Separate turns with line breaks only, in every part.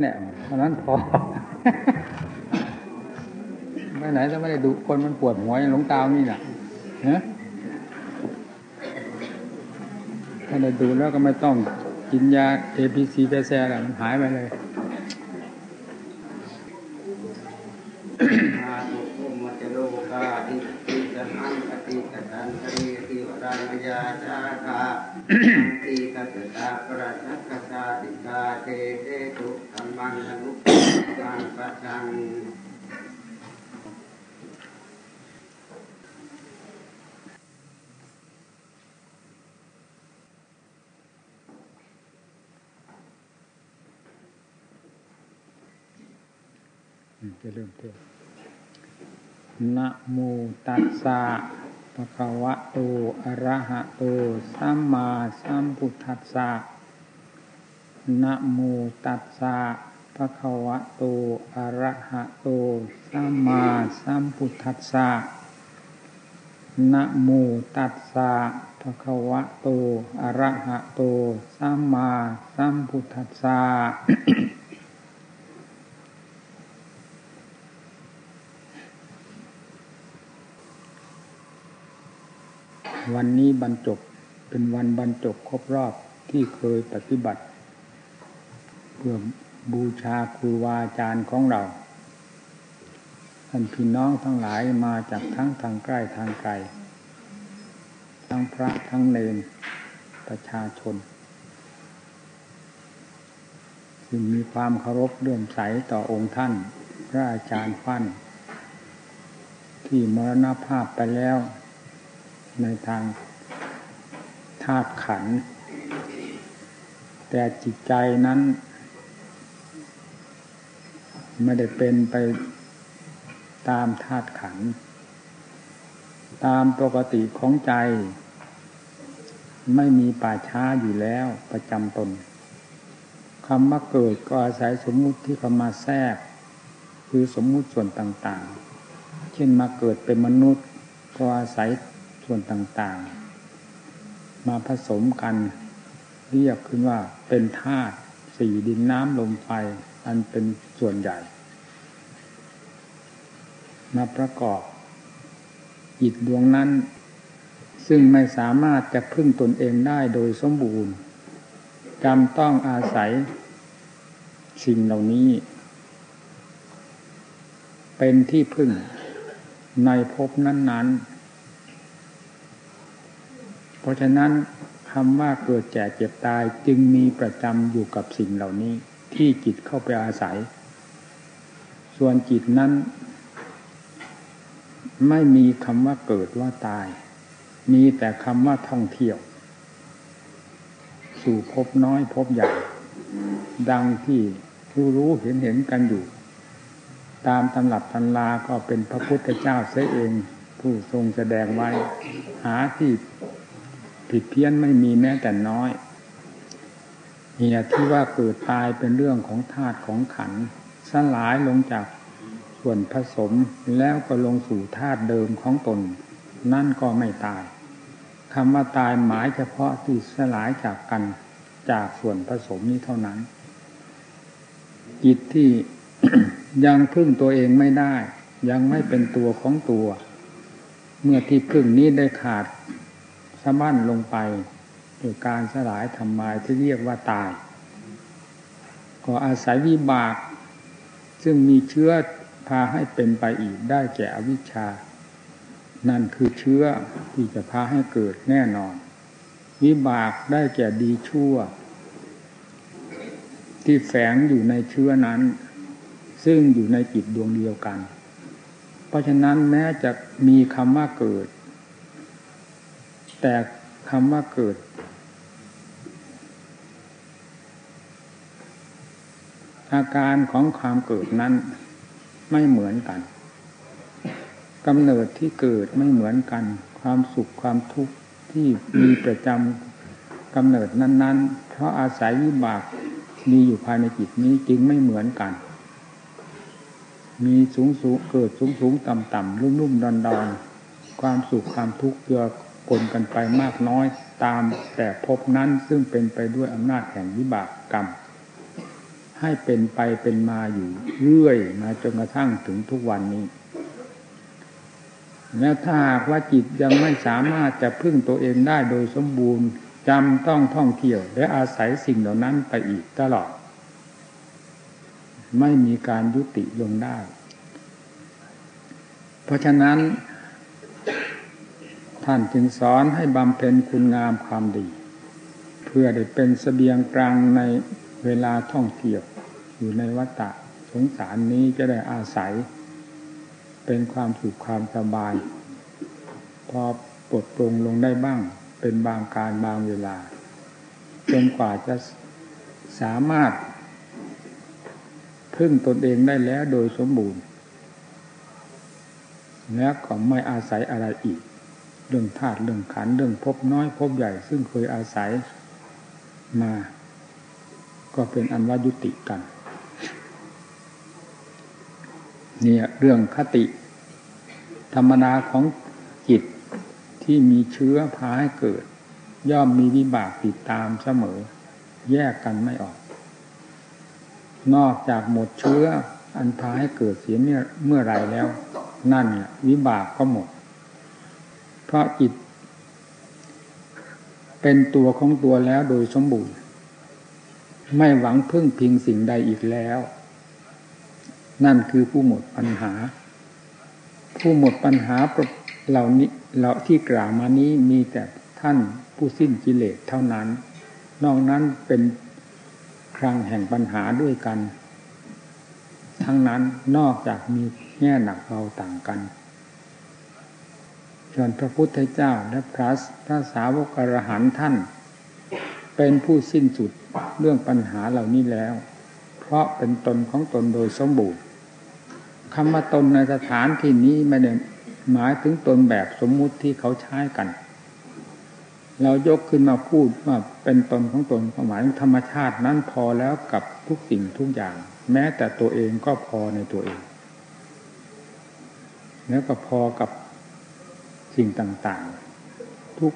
เนี่ยเพราะนั้นพอไปไหนถ้าไม่ได้ดูคนมันปวดหัวอย่างหลงตานี่น่ะฮะถ้าได้ดูแล้วก็ไม่ต้องกินยาเอพีซีแปแซ่แล้วมันหายไปเลย
อาตุภูมิจโลกาติติสันอังคติกตันตรีติวรานยาจาคาติกัสตาปรัชกสาติกาเตเตตุธรรมังอนุปังปัจจัง
จะเริ่มเทศนะโมตัสสะภะคะวะโต อะระหะโต สัมมาสัมพุทธัสสะนะโมตัสสะภะคะวะโต อะระหะโต สัมมาสัมพุทธัสสะนะโมตัสสะภะคะวะโต อะระหะโต สัมมาสัมพุทธัสสะ วันนี้บรรจบเป็นวันบรรจบครบรอบที่เคยปฏิบัติ เพื่อบูชาครูบาอาจารย์ของเราท่านพี่น้องทั้งหลายมาจากทั้งทางใกล้ทางไกล ทั้งพระทั้งเนรประชาชนซึ่งมีความเคารพเลื่อมใสต่อองค์ท่าน พระอาจารย์ฟั่น ที่มรณภาพไปแล้ว ในทางธาตุขันธ์แต่จิตใจนั้น ไม่ได้เป็นไปตามธาตุขันธ์ตามปกติของใจ ไม่มีป่าช้าอยู่แล้วประจำตนคำว่าเกิดก็อาศัยสมมุติที่เข้ามาแทรก คือสมมุติส่วนต่างๆ เช่นมาเกิดเป็นมนุษย์ ก็อาศัย ส่วนต่างๆ มาผสมกัน เรียกขึ้นว่าเป็นธาตุสี่ดินน้ำลมไฟ อันเป็นส่วนใหญ่ มาประกอบจิตดวงนั้น ซึ่งไม่สามารถจะพึ่งตนเองได้โดยสมบูรณ์จำต้องอาศัย สิ่งเหล่านี้ เป็นที่พึ่งในภพนั้น ๆ เพราะฉะนั้นคำว่าเกิดแก่เจ็บตายจึงมีประจำอยู่กับสิ่งเหล่านี้ ที่จิตเข้าไปอาศัย ส่วนจิตนั้น ไม่มีคำว่าเกิดว่าตาย มีแต่คำว่าท่องเที่ยว สู่พบน้อยพบใหญ่ ดังที่รู้รู้เห็นเห็นกันอยู่ ตามตำรับตันลาก็เป็นพระพุทธเจ้าเสียเอง ผู้ทรงแสดงไว้ หาที่ ผิดเพี้ยนไม่มีแม้แต่น้อยเหตุที่ว่าเกิดตายเป็นเรื่องของธาตุของขันสลายลงจากส่วนผสมแล้วก็ลงสู่ธาตุเดิมของตน นั่นก็ไม่ตายคำว่าตายหมายเฉพาะที่สลายจากกันจากส่วนผสมนี้เท่านั้น จิตที่ยังพึ่งตัวเองไม่ได้ ยังไม่เป็นตัวของตัว เมื่อที่พึ่งนี้ได้ขาด บั้นลงไปโดยการสลายทำลายที่เรียกว่าตาย ก็อาศัยวิบาก ซึ่งมีเชื้อพาให้เป็นไปอีกได้แก่อวิชชา นั่นคือเชื้อที่จะพาให้เกิดแน่นอน วิบากได้แก่ดีชั่ว ที่แฝงอยู่ในเชื้อนั้น ซึ่งอยู่ในจิตดวงเดียวกัน เพราะฉะนั้นแม้จะมีคำว่าเกิด แต่คำว่าเกิด อาการของความเกิดนั้นไม่เหมือนกันกำเนิดที่เกิดไม่เหมือนกัน ความสุขความทุกข์ที่มีประจำกำเนิดนั้น ๆ เพราะอาศัยวิบากมีอยู่ภายในจิตนี้จึงไม่เหมือนกัน มีสูงสูงเกิดสูงสูงต่ำต่ำรุ่มรุ่มดอนดอนความสุขความทุกข์เกือ ปนกันไปมากน้อยตามแต่พบนั้นซึ่งเป็นไปด้วยอำนาจแห่งวิบากกรรม ให้เป็นไปเป็นมาอยู่เรื่อยมาจนกระทั่งถึงทุกวันนี้ แล้วถ้าหากว่าจิตยังไม่สามารถจะพึ่งตัวเองได้โดยสมบูรณ์จำต้องท่องเที่ยวและอาศัยสิ่งเหล่านั้นไปอีกตลอด ไม่มีการยุติลงได้ เพราะฉะนั้น ท่านจึงสอนให้บำเพ็ญคุณงามความดี เพื่อได้เป็นสเสบียงกลางในเวลาท่องเที่ยวอยู่ในวัฏฏะสงสารนี้จะได้อาศัย เป็นความสุขความสบาย พอปลดปรงลงได้บ้าง เป็นบางการบางเวลาจนกว่าจะสามารถ พึ่งตนเองได้แล้วโดยสมบูรณ์ แล้วก็ไม่อาศัยอะไรอีก เรื่องธาตุเรื่องขันเรื่องพบน้อยพบใหญ่ ซึ่งเคยอาศัยมา ก็เป็นอันว่ายุติกัน เนี่ยเรื่องคติ ธรรมนาของจิตที่มีเชื้อพาให้เกิด ย่อมมีวิบากติดตามเสมอ แยกกันไม่ออก นอกจากหมดเชื้ออันพาให้เกิดเสียเมื่อเมื่อไรแล้ว นั่นวิบากก็หมด เพราะจิต เป็นตัวของตัวแล้วโดยสมบูรณ์ ไม่หวังพึ่งพิงสิ่งใดอีกแล้ว นั่นคือผู้หมดปัญหา ผู้หมดปัญหาเหล่านี้เราที่กล่าวมานี้มีแต่ท่านผู้สิ้นกิเลสเท่านั้น นอกนั้นเป็นครังแห่งปัญหาด้วยกัน ทั้งนั้นนอกจากมีแง่หนักเบาต่างกัน ส่วนพระพุทธเจ้าและพระพระสาวกอรหันท่าน เป็นผู้สิ้นสุดเรื่องปัญหาเหล่านี้แล้ว เพราะเป็นตนของตนโดยสมบูรณ์คำว่าตนในสถานที่นี้ไม่ได้หมายถึงตนแบบสมมุติที่เขาใช้กัน เรายกขึ้นมาพูดว่าเป็นตนของตนความหมายธรรมชาตินั้นพอแล้วกับทุกสิ่งทุกอย่าง แม้แต่ตัวเองก็พอในตัวเอง แล้วก็พอกับ สิ่งต่าง ๆ ทุก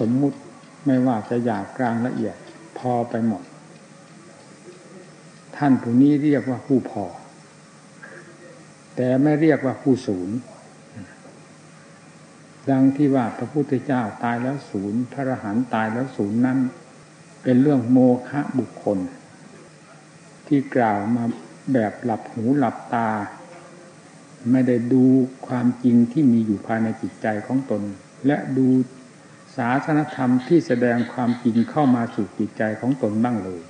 สมมุติไม่ว่าจะหยาบกลางละเอียดพอไปหมด ท่านผู้นี้เรียกว่าผู้พอ แต่ไม่เรียกว่าผู้ศูนย์ดังที่ว่าพระพุทธเจ้าตายแล้วศูนย์พระอรหันต์ตายแล้วศูนย์นั้น เป็นเรื่องโมฆะบุคคล ที่กล่าวมาแบบหลับหูหลับตา ไม่ได้ดูความจริงที่มีอยู่ภายในจิตใจของตน และดูศาสนธรรมที่แสดงความจริงเข้ามาสู่จิตใจของตนบ้างเลย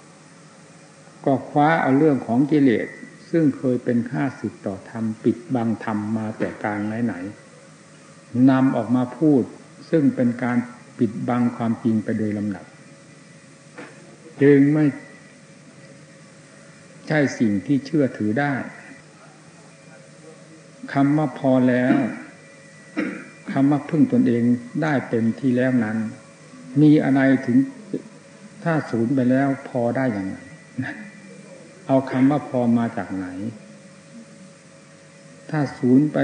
ก็คว้าเอาเรื่องของกิเลสซึ่งเคยเป็นค่าสิทต่อธรรมปิดบังธรรมมาแต่การไหนๆนำออกมาพูดซึ่งเป็นการปิดบังความจริงไปโดยลำดับ จึงไม่ใช่สิ่งที่เชื่อถือได้ คำว่าพอแล้วคำว่าพึ่งตนเองได้เต็มที่แล้วนั้น มีอะไรถึงถ้าศูนย์ไปแล้วพอได้อย่างไรเอาคำว่าพอมาจากไหน ถ้าศูนย์ไป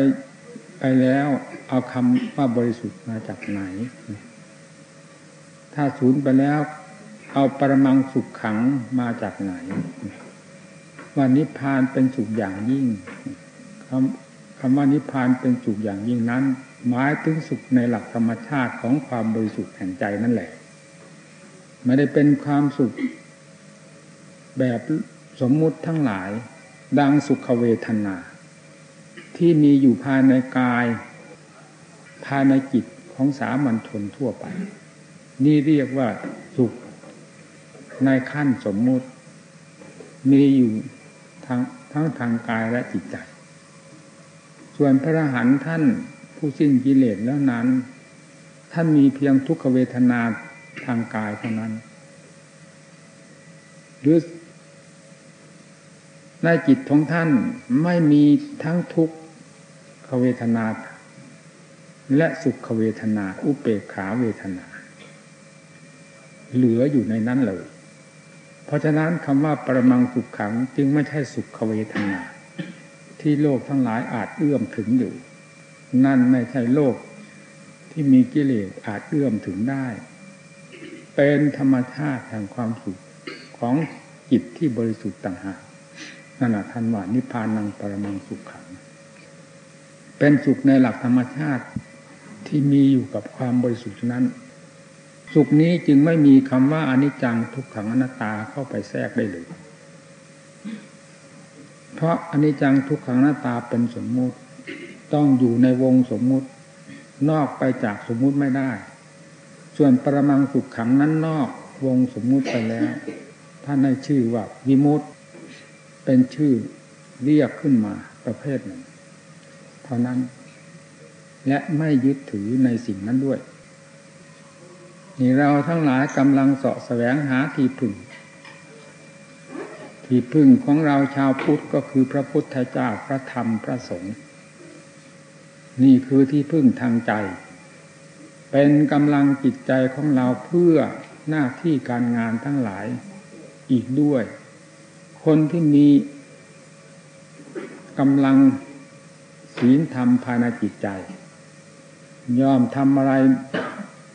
ไปแล้ว เอาคำว่าบริสุทธิ์มาจากไหน ถ้าศูนย์ไปแล้ว เอาปรมังสุขขังมาจากไหนว่านิพพานเป็นสุขอย่างยิ่ง คำว่านิพพานเป็นสุขอย่างยิ่งนั้น หมายถึงสุขในหลักธรรมชาติของความบริสุทธิ์แห่งใจนั่นแหละ ไม่ได้เป็นความสุขแบบสมมุติทั้งหลาย ดังสุขเวทนา ที่มีอยู่ภายในกาย ภายในจิตของสามัญชนทั่วไป นี่เรียกว่าสุขในขั้นสมมุติ มีอยู่ทั้งทั้งทางกายและจิตใจ ส่วนพระอรหันต์ท่านผู้สิ้นกิเลสแล้วนั้น ท่านมีเพียงทุกขเวทนาทางกายเท่านั้นหรือในจิตของท่านไม่มีทั้งทุกขเวทนา และสุขเวทนา อุเปกขาเวทนา เหลืออยู่ในนั้นเลย เพราะฉะนั้นคำว่าปรมังสุขขังจึงไม่ใช่สุขเวทนา ที่โลกทั้งหลายอาจเอื้อมถึงอยู่ นั่นไม่ใช่โลกที่มีกิเลสอาจเอื้อมถึงได้ เป็นธรรมชาติแห่งความสุขของจิตที่บริสุทธิ์ต่างหากนั่นแหละท่านว่านิพพานังปรมังสุขขัง เป็นสุขในหลักธรรมชาติที่มีอยู่กับความบริสุทธิ์นั้น สุขนี้จึงไม่มีคำว่าอนิจจังทุกขังอนัตตาเข้าไปแทรกได้เลย เพราะอนิจจังทุกขังอนัตตาเป็นสมมุติ ต้องอยู่ในวงสมมุติ นอกไปจากสมมุติไม่ได้ ส่วนปรมังสุขขังนั้นนอกวงสมมุติไปแล้ว ท่านให้ชื่อว่าวิมุตเป็นชื่อเรียกขึ้นมาประเภทหนึ่ง เท่านั้น และไม่ยึดถือในสิ่งนั้นด้วย นี่เราทั้งหลายกำลังเสาะแสวงหาที่พึ่ง ที่พึ่งของเราชาวพุทธก็คือพระพุทธเจ้าพระธรรมพระสงฆ์นี่คือที่พึ่งทางใจ เป็นกำลังจิตใจของเราเพื่อหน้าที่การงานทั้งหลายอีกด้วย คนที่มีกำลังศีลธรรมภายในจิตใจ ยอมทำอะไร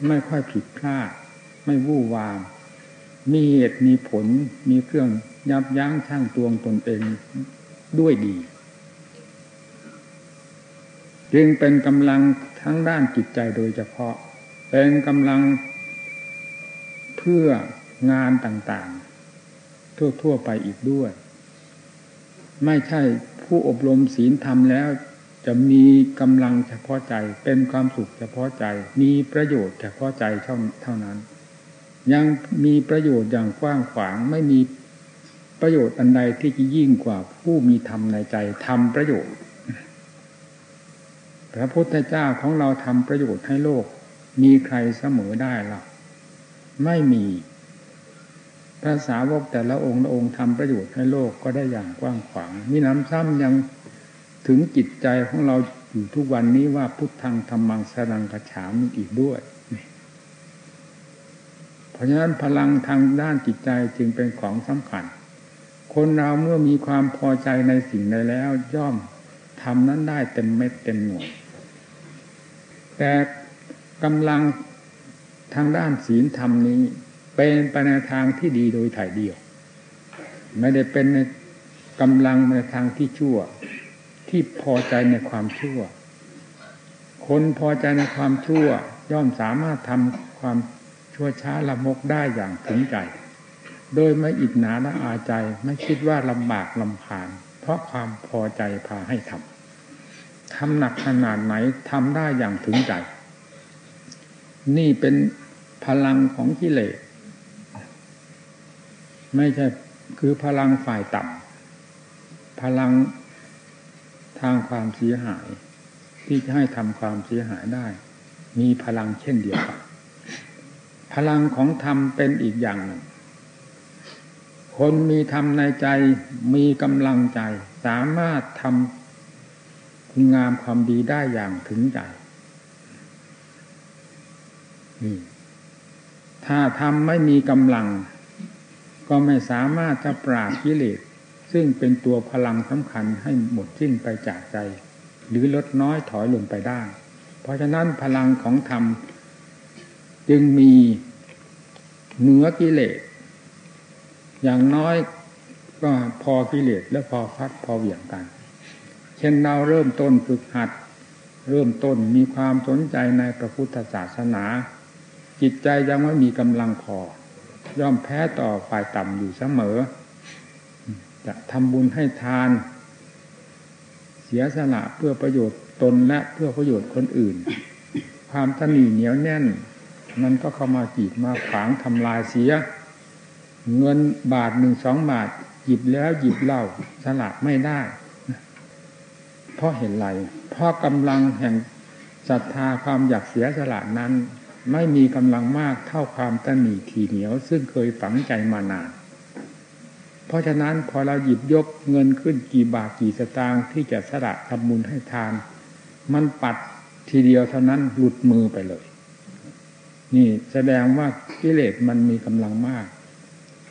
ไม่ค่อยผิดพลาด ไม่วู่วาม มีเหตุมีผลมีเครื่องยับยั้งชั่งตวงตนเองด้วยดี จึงเป็นกำลังทั้งด้านจิตใจโดยเฉพาะ เป็นกำลังเพื่องานต่างๆ ทั่วๆไปอีกด้วย ไม่ใช่ผู้อบรมศีลธรรมแล้วจะมีกำลังเฉพาะใจเป็นความสุขเฉพาะใจ มีประโยชน์เฉพาะใจเท่านั้น ยังมีประโยชน์อย่างกว้างขวางไม่มีประโยชน์อันใดที่จะยิ่งกว่าผู้มีธรรมในใจทำประโยชน์ พระพุทธเจ้าของเราทำประโยชน์ให้โลก มีใครเสมอได้หรอไม่มีพระสาวกแต่ละองค์ละองค์ทำประโยชน์ให้โลกก็ได้อย่างกว้างขวางมีน้ำซ้ำยังถึงจิตใจของเราอยู่ทุกวันนี้ว่าพุทธังธรรมังสรังกระฉามอีกด้วย เพราะฉะนั้นพลังทางด้านจิตใจจึงเป็นของสำคัญ คนเราเมื่อมีความพอใจในสิ่งใดแล้วย่อมทำนั้นได้เต็มเม็ดเต็มหน่วย แต่กำลังทางด้านศีลธรรมนี้ เป็นไปในทางที่ดีโดยถ่ายเดียว ไม่ได้เป็นในกำลังในทางที่ชั่ว ที่พอใจในความชั่ว คนพอใจในความชั่ว ย่อมสามารถทำความ ชั่วช้าละมกได้อย่างถึงใจ โดยไม่อิจนาละอาใจไม่คิดว่าลำบากลำพาน เพราะความพอใจพาให้ทำทำหนักขนาดไหนทำได้อย่างถึงใจ นี่เป็นพลังของกิเลสไม่ใช่คือพลังฝ่ายต่ำพลังทางความเสียหาย ที่จะให้ทำความเสียหายได้ มีพลังเช่นเดียวกัน พลังของธรรมเป็นอีกอย่างหนึ่ง คนมีธรรมในใจมีกำลังใจ สามารถทำคุณงามความดีได้อย่างถึงใจนี่ถ้าทำไม่มีกำลัง ก็ไม่สามารถจะปราบกิเลสซึ่งเป็นตัวพลังสำคัญให้หมดสิ้นไปจากใจ หรือลดน้อยถอยลงไปได้ เพราะฉะนั้นพลังของธรรม จึงมีเหนือกิเลสอย่างน้อยก็พอกิเลสและพอฟัดพอเหวี่ยงกัน เช่นเราเริ่มต้นฝึกหัด เริ่มต้นมีความสนใจในพระพุทธศาสนา จิตใจยังไม่มีกำลังพอ ย่อมแพ้ต่อฝ่ายต่ำอยู่เสมอ จะทำบุญให้ทาน เสียสละเพื่อประโยชน์ตนและเพื่อประโยชน์คนอื่น ความตนีเหนียวแน่น มันก็เข้ามาจีบมาขวางทำลายเสีย เงินบาทหนึ่งสองบาทหยิบแล้วหยิบเล่าสละไม่ได้ เพราะเห็นไรเพราะกำลังแห่งศรัทธาความอยากเสียสละนั้น ไม่มีกำลังมากเท่าความตนีทีเหนียว ซึ่งเคยฝังใจมานานเพราะฉะนั้นพอเราหยิบยกเงินขึ้นกี่บาทกี่สตางค์ที่จะสละทำบุญให้ทาน มันปัดทีเดียวเท่านั้นหลุดมือไปเลย นี่แสดงว่ากิเลสมันมีกำลังมาก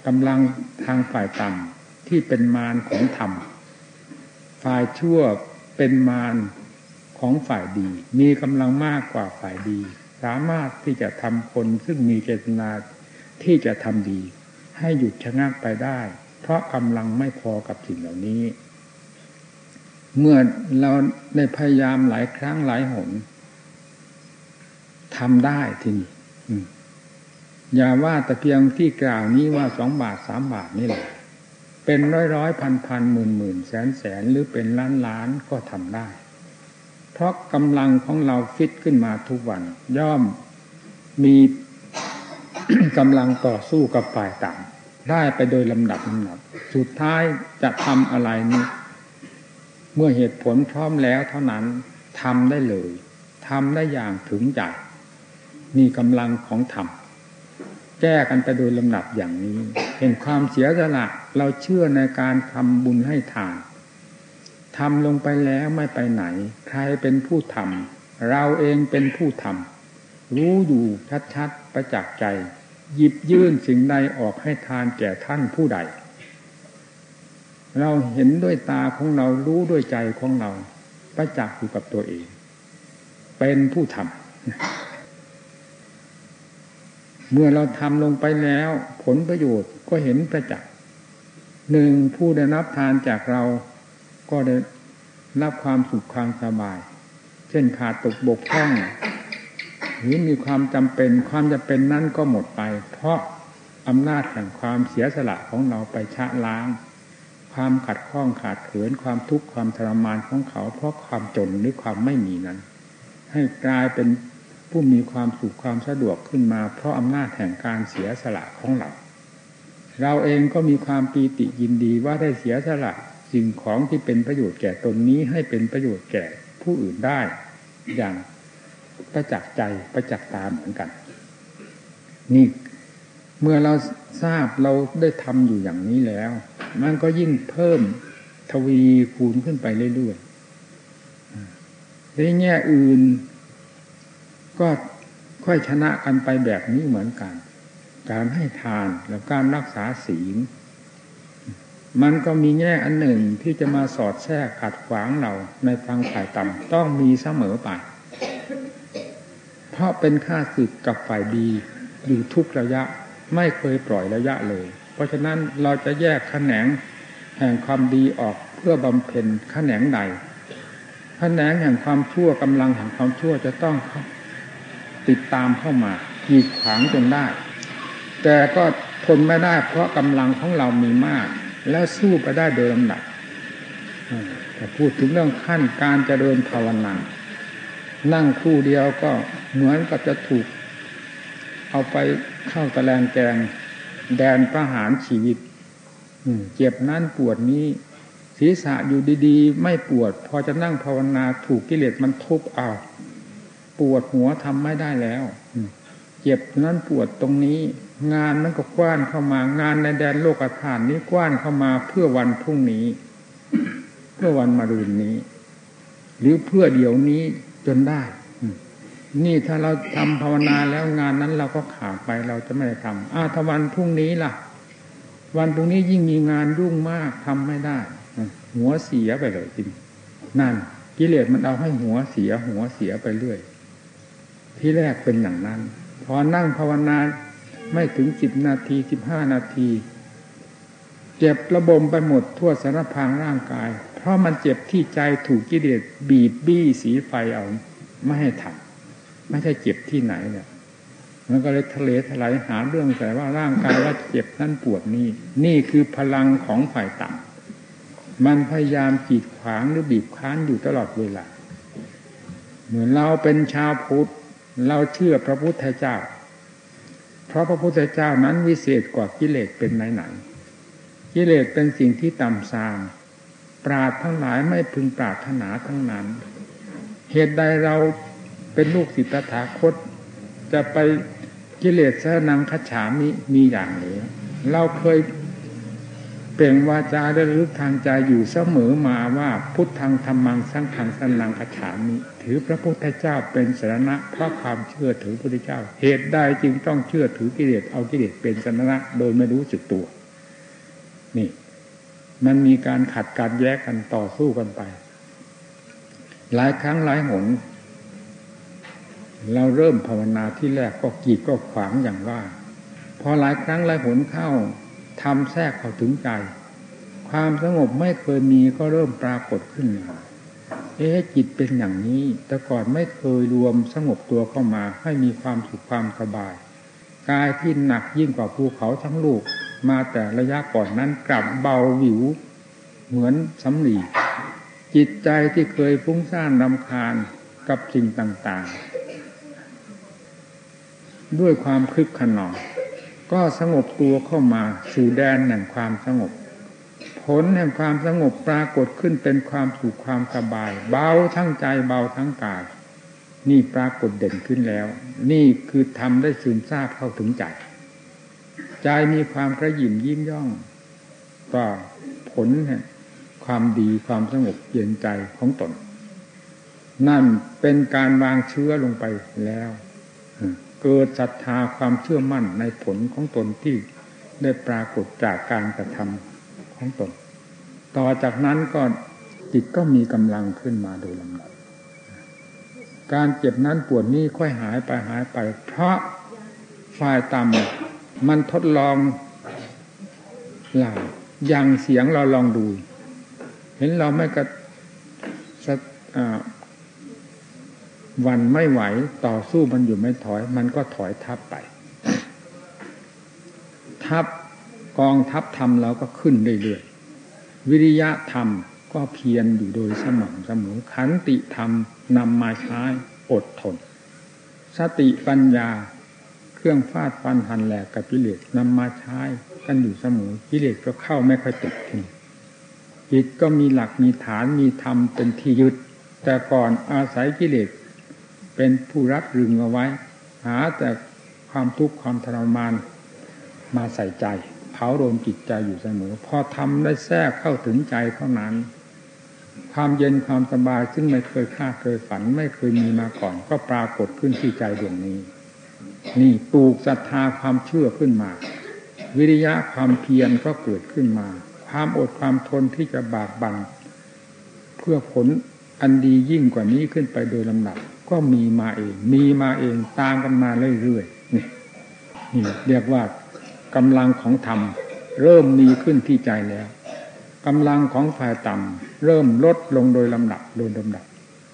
กำลังทางฝ่ายต่ำที่เป็นมารของธรรม ฝ่ายชั่วเป็นมารของฝ่ายดี มีกำลังมากกว่าฝ่ายดี สามารถที่จะทำคนซึ่งมีเจตนาที่จะทำดี ให้หยุดชะงักไปได้ เพราะกำลังไม่พอกับสิ่งเหล่านี้ เมื่อเราได้พยายามหลายครั้งหลายหนทำได้ทีนี้ อย่าว่าแต่เพียงที่กล่าวนี้ว่าสองบาทสามบาทนี่แหละ เป็นร้อยร้อยพันพันหมื่นหมื่นแสนแสนหรือเป็นล้านล้านก็ทำได้ เพราะกำลังของเราฟิตขึ้นมาทุกวัน ย่อมมีกำลังต่อสู้กับฝ่ายต่ำได้ไปโดยลำดับลำดับ สุดท้ายจะทำอะไรนี้เมื่อเหตุผลพร้อมแล้วเท่านั้นทำได้เลยทำได้อย่างถึงใจ มีกำลังของธรรมแก้กันไปโดยลำดับอย่างนี้ เห็นความเสียสละเราเชื่อในการทำบุญให้ทานทำลงไปแล้วไม่ไปไหน ใครเป็นผู้ทำเราเองเป็นผู้ทำรู้อยู่ชัดๆประจักษ์ใจ หยิบยื่นสิ่งใดออกให้ทานแก่ท่านผู้ใด เราเห็นด้วยตาของเรารู้ด้วยใจของเรา ประจักษ์อยู่กับตัวเอง เป็นผู้ทำ เมื่อเราทำลงไปแล้ว ผลประโยชน์ก็เห็นประจักษ์หนึ่งผู้ได้รับทานจากเราก็ได้รับความสุขความสบาย เช่นขาดตกบกพร่อง หรือมีความจำเป็นความจำเป็นนั้นก็หมดไป เพราะอำนาจแห่งความเสียสละของเราไปชะล้าง ความขัดข้องขาดเขินความทุกข์ความทรมานของเขา เพราะความจนหรือความไม่มีนั้น ให้กลายเป็น ผู้มีความสุขความสะดวกขึ้นมา เพราะอำนาจแห่งการเสียสละของเรา เราเองก็มีความปีติยินดีว่าได้เสียสละสิ่งของที่เป็นประโยชน์แก่ตนนี้ให้เป็นประโยชน์แก่ผู้อื่นได้ อย่างประจักษ์ใจประจักษ์ตาเหมือนกัน นี่เมื่อเราทราบเราได้ทำอยู่อย่างนี้แล้ว มันก็ยิ่งเพิ่มทวีคูณขึ้นไปเรื่อยๆในแง่อื่น ก็ค่อยชนะกันไปแบบนี้เหมือนกัน การให้ทานและการรักษาศีล มันก็มีแง่อันหนึ่งที่จะมาสอดแทรกขัดขวางเราในทางฝ่ายต่ำต้องมีเสมอไป เพราะเป็นค่าศึกกับฝ่ายดีอยู่ทุกระยะไม่เคยปล่อยระยะเลย เพราะฉะนั้นเราจะแยกแขนงแห่งความดีออกเพื่อบำเพ็ญแขนงใดแขนงแห่งความชั่วกำลังแห่งความชั่วจะต้อง ติดตามเข้ามาขีดขวางจนได้ แต่ก็ทนไม่ได้เพราะกำลังของเรามีมาก แล้วสู้ไปได้โดยลำดับแต่พูดถึงเรื่องขั้นการเจริญภาวนานั่งคู่เดียวก็เหมือนกับจะถูก เอาไปเข้าตะแลงแกง แดนประหารชีวิตเจ็บนั่นปวดนี้ศีรษะอยู่ดีๆ ไม่ปวด พอจะนั่งภาวนาถูกกิเลสมันทุบเอา วดหัวทำไม่ได้แล้วเจ็บนั้นปวดตรงนี้ งานมันก็กว้านเข้ามางานในแดนโลกฐานนี้กว้านเข้ามาเพื่อวันพรุ่งนี้ เพื่อวันมะรืนนี้ หรือเพื่อเดี๋ยวนี้จนได้นี่ถ้าเราทำภาวนาแล้วงานนั้นเราก็ขาดไปเราจะไม่ได้ทำอ้าถ้าวันพรุ่งนี้ล่ะ วันพรุ่งนี้ยิ่งมีงานรุ่งมากทำไม่ได้ หัวเสียไปเลยจริงนั่นกิเลสมันเอาให้หัวเสียหัวเสียไปเรื่อย ที่แรกเป็นอย่างนั้น พอนั่งภาวนาไม่ถึงสิบนาทีสิบห้านาที เจ็บระบมไปหมดทั่วสารพางร่างกาย เพราะมันเจ็บที่ใจถูกกิเลสบีบบี้สีไฟเอาไม่ให้ทำไม่ใช่เจ็บที่ไหนเนี่ยมันก็เลยทะเลถลายหาเรื่องแต่ว่าร่างกายว่าเจ็บนั่นปวดนี่นี่คือพลังของฝ่ายต่ำมันพยายามจีดขวางหรือบีบคั้นอยู่ตลอดเวลา เหมือนเราเป็นชาวพุทธ เราเชื่อพระพุทธเจ้า เพราะพระพุทธเจ้านั้นวิเศษกว่ากิเลสเป็นไหนๆกิเลสเป็นสิ่งที่ต่ำทราม ปราดทั้งหลายไม่พึงปราดถนาทั้งนั้น เหตุใดเราเป็นลูกศิษย์ตถาคต จะไปกิเลสสนังคัจฉามิมีอย่างหรือเราเคย เปล่งวาจาได้รึกทางใจอยู่เสมอมาว่าพุทธังธรรมังสังขังสันนังคัจฉามิถือพระพุทธเจ้าเป็นสรณะเพราะความเชื่อถือพระพุทธเจ้า เหตุใดจึงต้องเชื่อถือกิเลสเอากิเลสเป็นสรณะ โดยไม่รู้สึกตัว นี่ มันมีการขัดการแยกกันต่อสู้กันไป หลายครั้งหลายหน เราเริ่มภาวนาที่แรกก็กีดก็ขวางอย่างว่า พอหลายครั้งหลายหนเข้า ทำแทรกเข้าถึงใจ ความสงบไม่เคยมีก็เริ่มปรากฏขึ้นมาเอ๊ะจิตเป็นอย่างนี้ แต่ก่อนไม่เคยรวมสงบตัวเข้ามา ให้มีความสุขความสบายกายที่หนักยิ่งกว่าภูเขาทั้งลูก มาแต่ระยะก่อนนั้นกลับเบาหวิว เหมือนสำลีจิตใจที่เคยฟุ้งซ่านรำคาญกับสิ่งต่างๆ ด้วยความคึกขนอง ก็สงบตัวเข้ามาสู่แดนแห่งความสงบ ผลแห่งความสงบปรากฏขึ้นเป็นความสุขความสบาย เบาทั้งใจเบาทั้งกายนี่ปรากฏเด่นขึ้นแล้ว นี่คือทำได้ซึมซาบเข้าถึงใจ ใจมีความกระยิมยิ้มย่องต่อผลแห่งความดีความสงบเย็นใจของตน นั่นเป็นการวางเชื้อลงไปแล้ว เกิดศรัทธาความเชื่อมั่นในผลของตนที่ได้ปรากฏจากการกระทำของตน ต่อจากนั้นก็จิตก็มีกำลังขึ้นมาโดยลำดับการเจ็บนั้นปวดนี้ค่อยหายไปหายไป เพราะฝ่ายต่ำมันทดลองหลาอย่างเสียงเราลองดู เห็นเราไม่กระ วันไม่ไหวต่อสู้มันอยู่ไม่ถอย มันก็ถอยทับไป ทับกองทัพธรรมเราก็ขึ้นเรื่อยๆวิริยะธรรมก็เพียรอยู่โดยสม่ำเสมอขันติธรรมนำมาใช้อดทน สติปัญญาเครื่องฟาดฟันหันแหลกกับกิเลสนำมาใช้กันอยู่เสมอกิเลสก็เข้าไม่ค่อยติดทีจิตก็มีหลักมีฐานมีธรรมเป็นที่ยึด แต่ก่อนอาศัยกิเลส เป็นผู้รัดรึงเอาไว้ หาแต่ความทุกข์ความทรมานมาใส่ใจ เผาโดนจิตใจอยู่เสมอ พอทำได้แทรกเข้าถึงใจเท่านั้น ความเย็นความสบายซึ่งไม่เคยคาดเคยฝันไม่เคยมีมาก่อน ก็ปรากฏขึ้นที่ใจดวงนี้ นี่ปลูกศรัทธาความเชื่อขึ้นมา วิริยะความเพียรก็เกิดขึ้นมา ความอดความทนที่จะบากบังเพื่อผลอันดียิ่งกว่านี้ขึ้นไปโดยลำดับ ก็มีมาเอง มีมาเองตามกันมาเรื่อยๆนี่นี่เรียกว่ากำลังของธรรมเริ่มมีขึ้นที่ใจแล้วกำลังของฝ่ายต่ำเริ่มลดลงโดยลำดับโดยลำดับ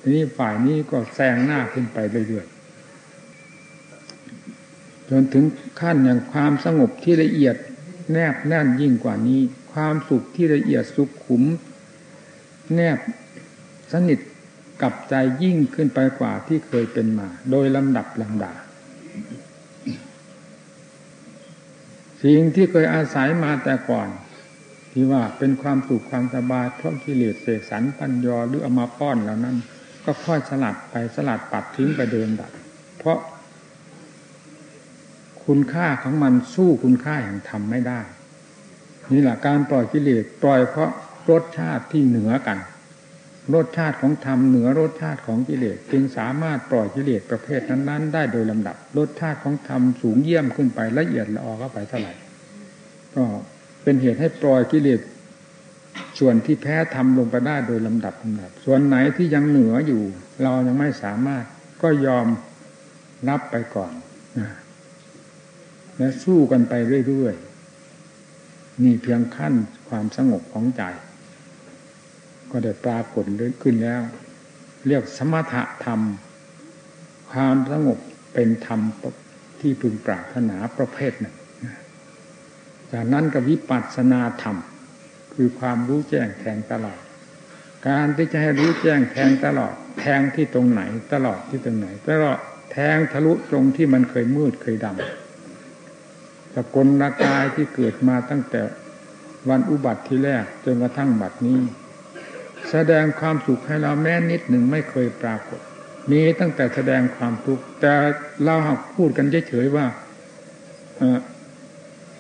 ทีนี้ฝ่ายนี้ก็แซงหน้าขึ้นไปเรื่อยๆจนถึงขั้นอย่างความสงบที่ละเอียดแนบแน่นยิ่งกว่านี้ ความสุขที่ละเอียดสุขขุม แนบสนิท กับใจยิ่งขึ้นไปกว่าที่เคยเป็นมา โดยลำดับลำดา สิ่งที่เคยอาศัยมาแต่ก่อน ที่ว่าเป็นความสุขความสบายเพราะกิเลสเสกสรรปัญญาหรือเอามาป้อนแล้วนั้น ก็ค่อยสลัดไปสลัดปัดทิ้งไปเดินดับ เพราะคุณค่าของมันสู้คุณค่าแห่งธรรมไม่ได้ นี่แหละการปล่อยกิเลสปล่อยเพราะรสชาติที่เหนือกัน รสชาติของธรรมเหนือรสชาติของกิเลสจึงสามารถปล่อยกิเลสประเภทนั้น ๆ ได้โดยลำดับรสชาติของธรรมสูงเยี่ยมขึ้นไปละเอียดละออเข้าไปเท่าไหร่ก็เป็นเหตุให้ปล่อยกิเลสส่วนที่แพ้ทำลงไปได้โดยลำดับลำดับ ส่วนไหนที่ยังเหนืออยู่ เรายังไม่สามารถก็ยอมรับไปก่อนและสู้กันไปเรื่อยๆนี่เพียงขั้นความสงบของใจ ก็ได้ปรากฏขึ้นแล้ว เรียกสมถะธรรม ความสงบเป็นธรรมที่พึงปรารถนาประเภทหนึ่งจากนั้นก็วิปัสสนาธรรม คือความรู้แจ้งแทงตลอด การที่จะให้รู้แจ้งแทงตลอด แทงที่ตรงไหนตลอดที่ตรงไหนตลอดแทงทะลุตรงที่มันเคยมืดเคยดำสกลนากายที่เกิดมาตั้งแต่วันอุบัติที่แรกจนกระทั่งบัดนี้ แสดงความสุขให้เราแม้นิดหนึ่งไม่เคยปรากฏ มีตั้งแต่แสดงความทุกข์แต่เราหักพูดกันเฉยๆว่า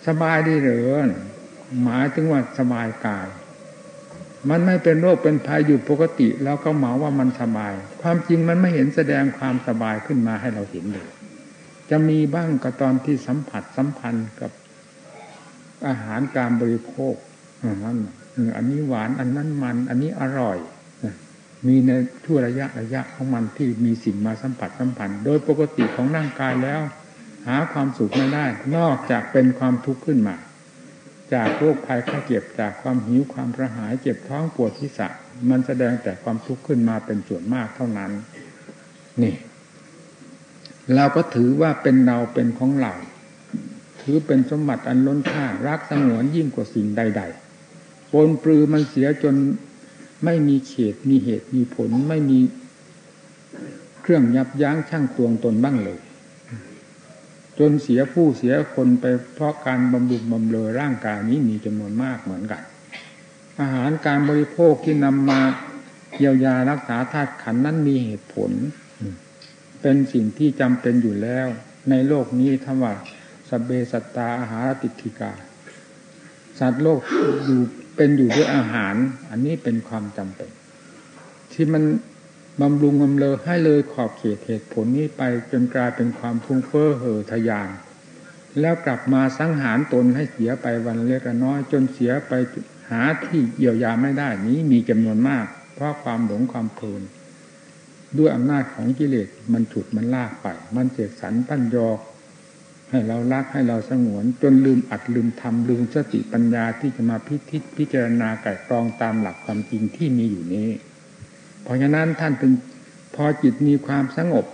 สบายดีหรือหมายถึงว่าสบายกาย มันไม่เป็นโรคเป็นภัยอยู่ปกติแล้วก็หมาว่ามันสบาย ความจริงมันไม่เห็นแสดงความสบายขึ้นมาให้เราเห็นเลยจะมีบ้างก็ตอนที่สัมผัสสัมพันธ์กับอาหารการบริโภคนั่น อันนี้หวานอันนั้นมัน อันนี้อร่อยมีในทั่วระยะระยะของมันที่มีสิ่งมาสัมผัสสัมพันธ์โดยปกติของร่างกายแล้ว หาความสุขไม่ได้ นอกจากเป็นความทุกข์ขึ้นมา จากโรคภัยข้าเจ็บจากความหิวความกระหายเจ็บท้องปวดที่สะมันแสดงแต่ความทุกข์ขึ้นมาเป็นส่วนมากเท่านั้น นี่ เราก็ถือว่าเป็นเราเป็นของเราถือเป็นสมบัติอันล้นค่ารักสงวนยิ่งกว่าสิ่งใด ๆ ปนปลือมันเสียจนไม่มีเขตมีเหตุมีผลไม่มีเครื่องยับยั้งชั่งตวงตนบ้างเลย จนเสียผู้เสียคนไปเพราะการบำรุงบำเรอร่างกายนี้มีจำนวนมากเหมือนกัน อาหารการบริโภคที่นำมาเยียวยารักษาธาตุขันนั้นมีเหตุผล เป็นสิ่งที่จำเป็นอยู่แล้ว ในโลกนี้ถ้าว่าสเบสัตตาอาหารติทิกา สัตว์โลกอยู่ เป็นอยู่ด้วยอาหาร อันนี้เป็นความจำเป็น ที่มันบำรุงบำเลอให้เลยขอบเขตเหตุผลนี้ไปจนกลายเป็นความพุ่งเฟ้อเห่อทยาน แล้วกลับมาสังหารตนให้เสียไปวันเล็กน้อย จนเสียไปหาที่เยียวยาไม่ได้นี้มีจำนวนมาก เพราะความหลงความเพลินด้วยอำนาจของกิเลสมันฉุดมันลากไป มันเสกสรรปั้นยอ ให้เรารักให้เราสงวน จนลืมอัดลืมทำลืมสติปัญญาที่จะมาพิทิพิจารณาไก่กรองตามหลักความจริงที่มีอยู่นี้ เพราะฉะนั้นท่านเป็นพอจิตมีความสงบ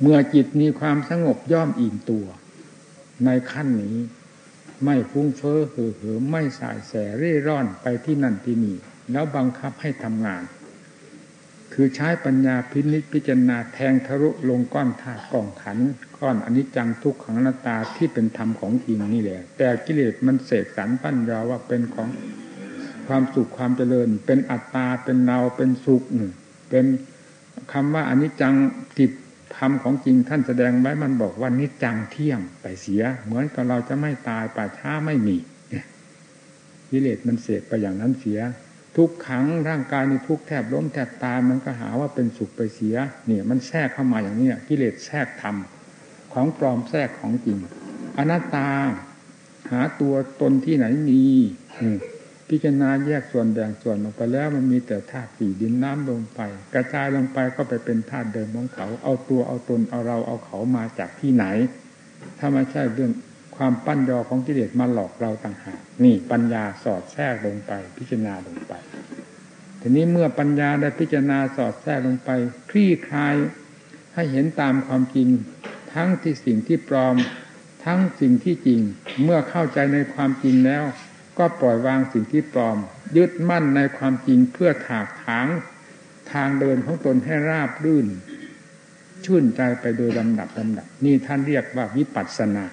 เมื่อจิตมีความสงบย่อมอิ่มตัว ในขั้นนี้ ไม่ฟุ้งเฟ้อเห่อเหิมไม่สายแสเร่ร่อนไปที่นั่นที่นี่แล้วบังคับให้ทำงาน คือใช้ปัญญาพินิจพิจารณาแทงทะลุลงก้อนธาตุกล่องขันก้อนอนิจจังทุกขังนาตาที่เป็นธรรมของจริงนี่แหละ แต่กิเลสมันเสกสรรปั้นยาว่าเป็นของความสุขความเจริญ เป็นอัตตาเป็นเราเป็นสุขเป็นคำว่าอนิจจังติดธรรมของจริงท่านแสดงไว้มันบอกว่านิจจังเที่ยงไปเสีย เหมือนกับเราจะไม่ตายป่าช้าไม่มีกิเลสมันเสกไปอย่างนั้นเสีย ทุกขังร่างกายในทุกแทบล้มแทบตายมันก็หาว่าเป็นสุขไปเสียเนี่ยมันแทรกเข้ามาอย่างนี้กิเลสแทรกทำของปลอมแทรกของจริง อนัตตา หาตัวตนที่ไหนมีพิจารณาแยกส่วนแบ่งส่วนออกไปแล้ว มันมีแต่ธาตุสี่ดินน้ำลงไปกระจายลงไปก็ไปเป็นธาตุเดิมของเขา เอาตัวเอาตนเอาเราเอาเขามาจากที่ไหน ถ้าไม่ใช่เรื่อง ความปั้นยอของกิเลสมาหลอกเราต่างหากนี่ปัญญาสอดแทรกลงไป พิจารณาลงไป ทีนี้เมื่อปัญญาได้พิจารณาสอดแทรกลงไป คลี่คลายให้เห็นตามความจริง ทั้งที่สิ่งที่ปลอม ทั้งสิ่งที่จริง เมื่อเข้าใจในความจริงแล้ว ก็ปล่อยวางสิ่งที่ปลอม ยึดมั่นในความจริงเพื่อถากถางทางเดินของตนให้ราบรื่น ชื่นใจไปโดยลำดับลำดับ นี่ท่านเรียกว่าวิปัสสนา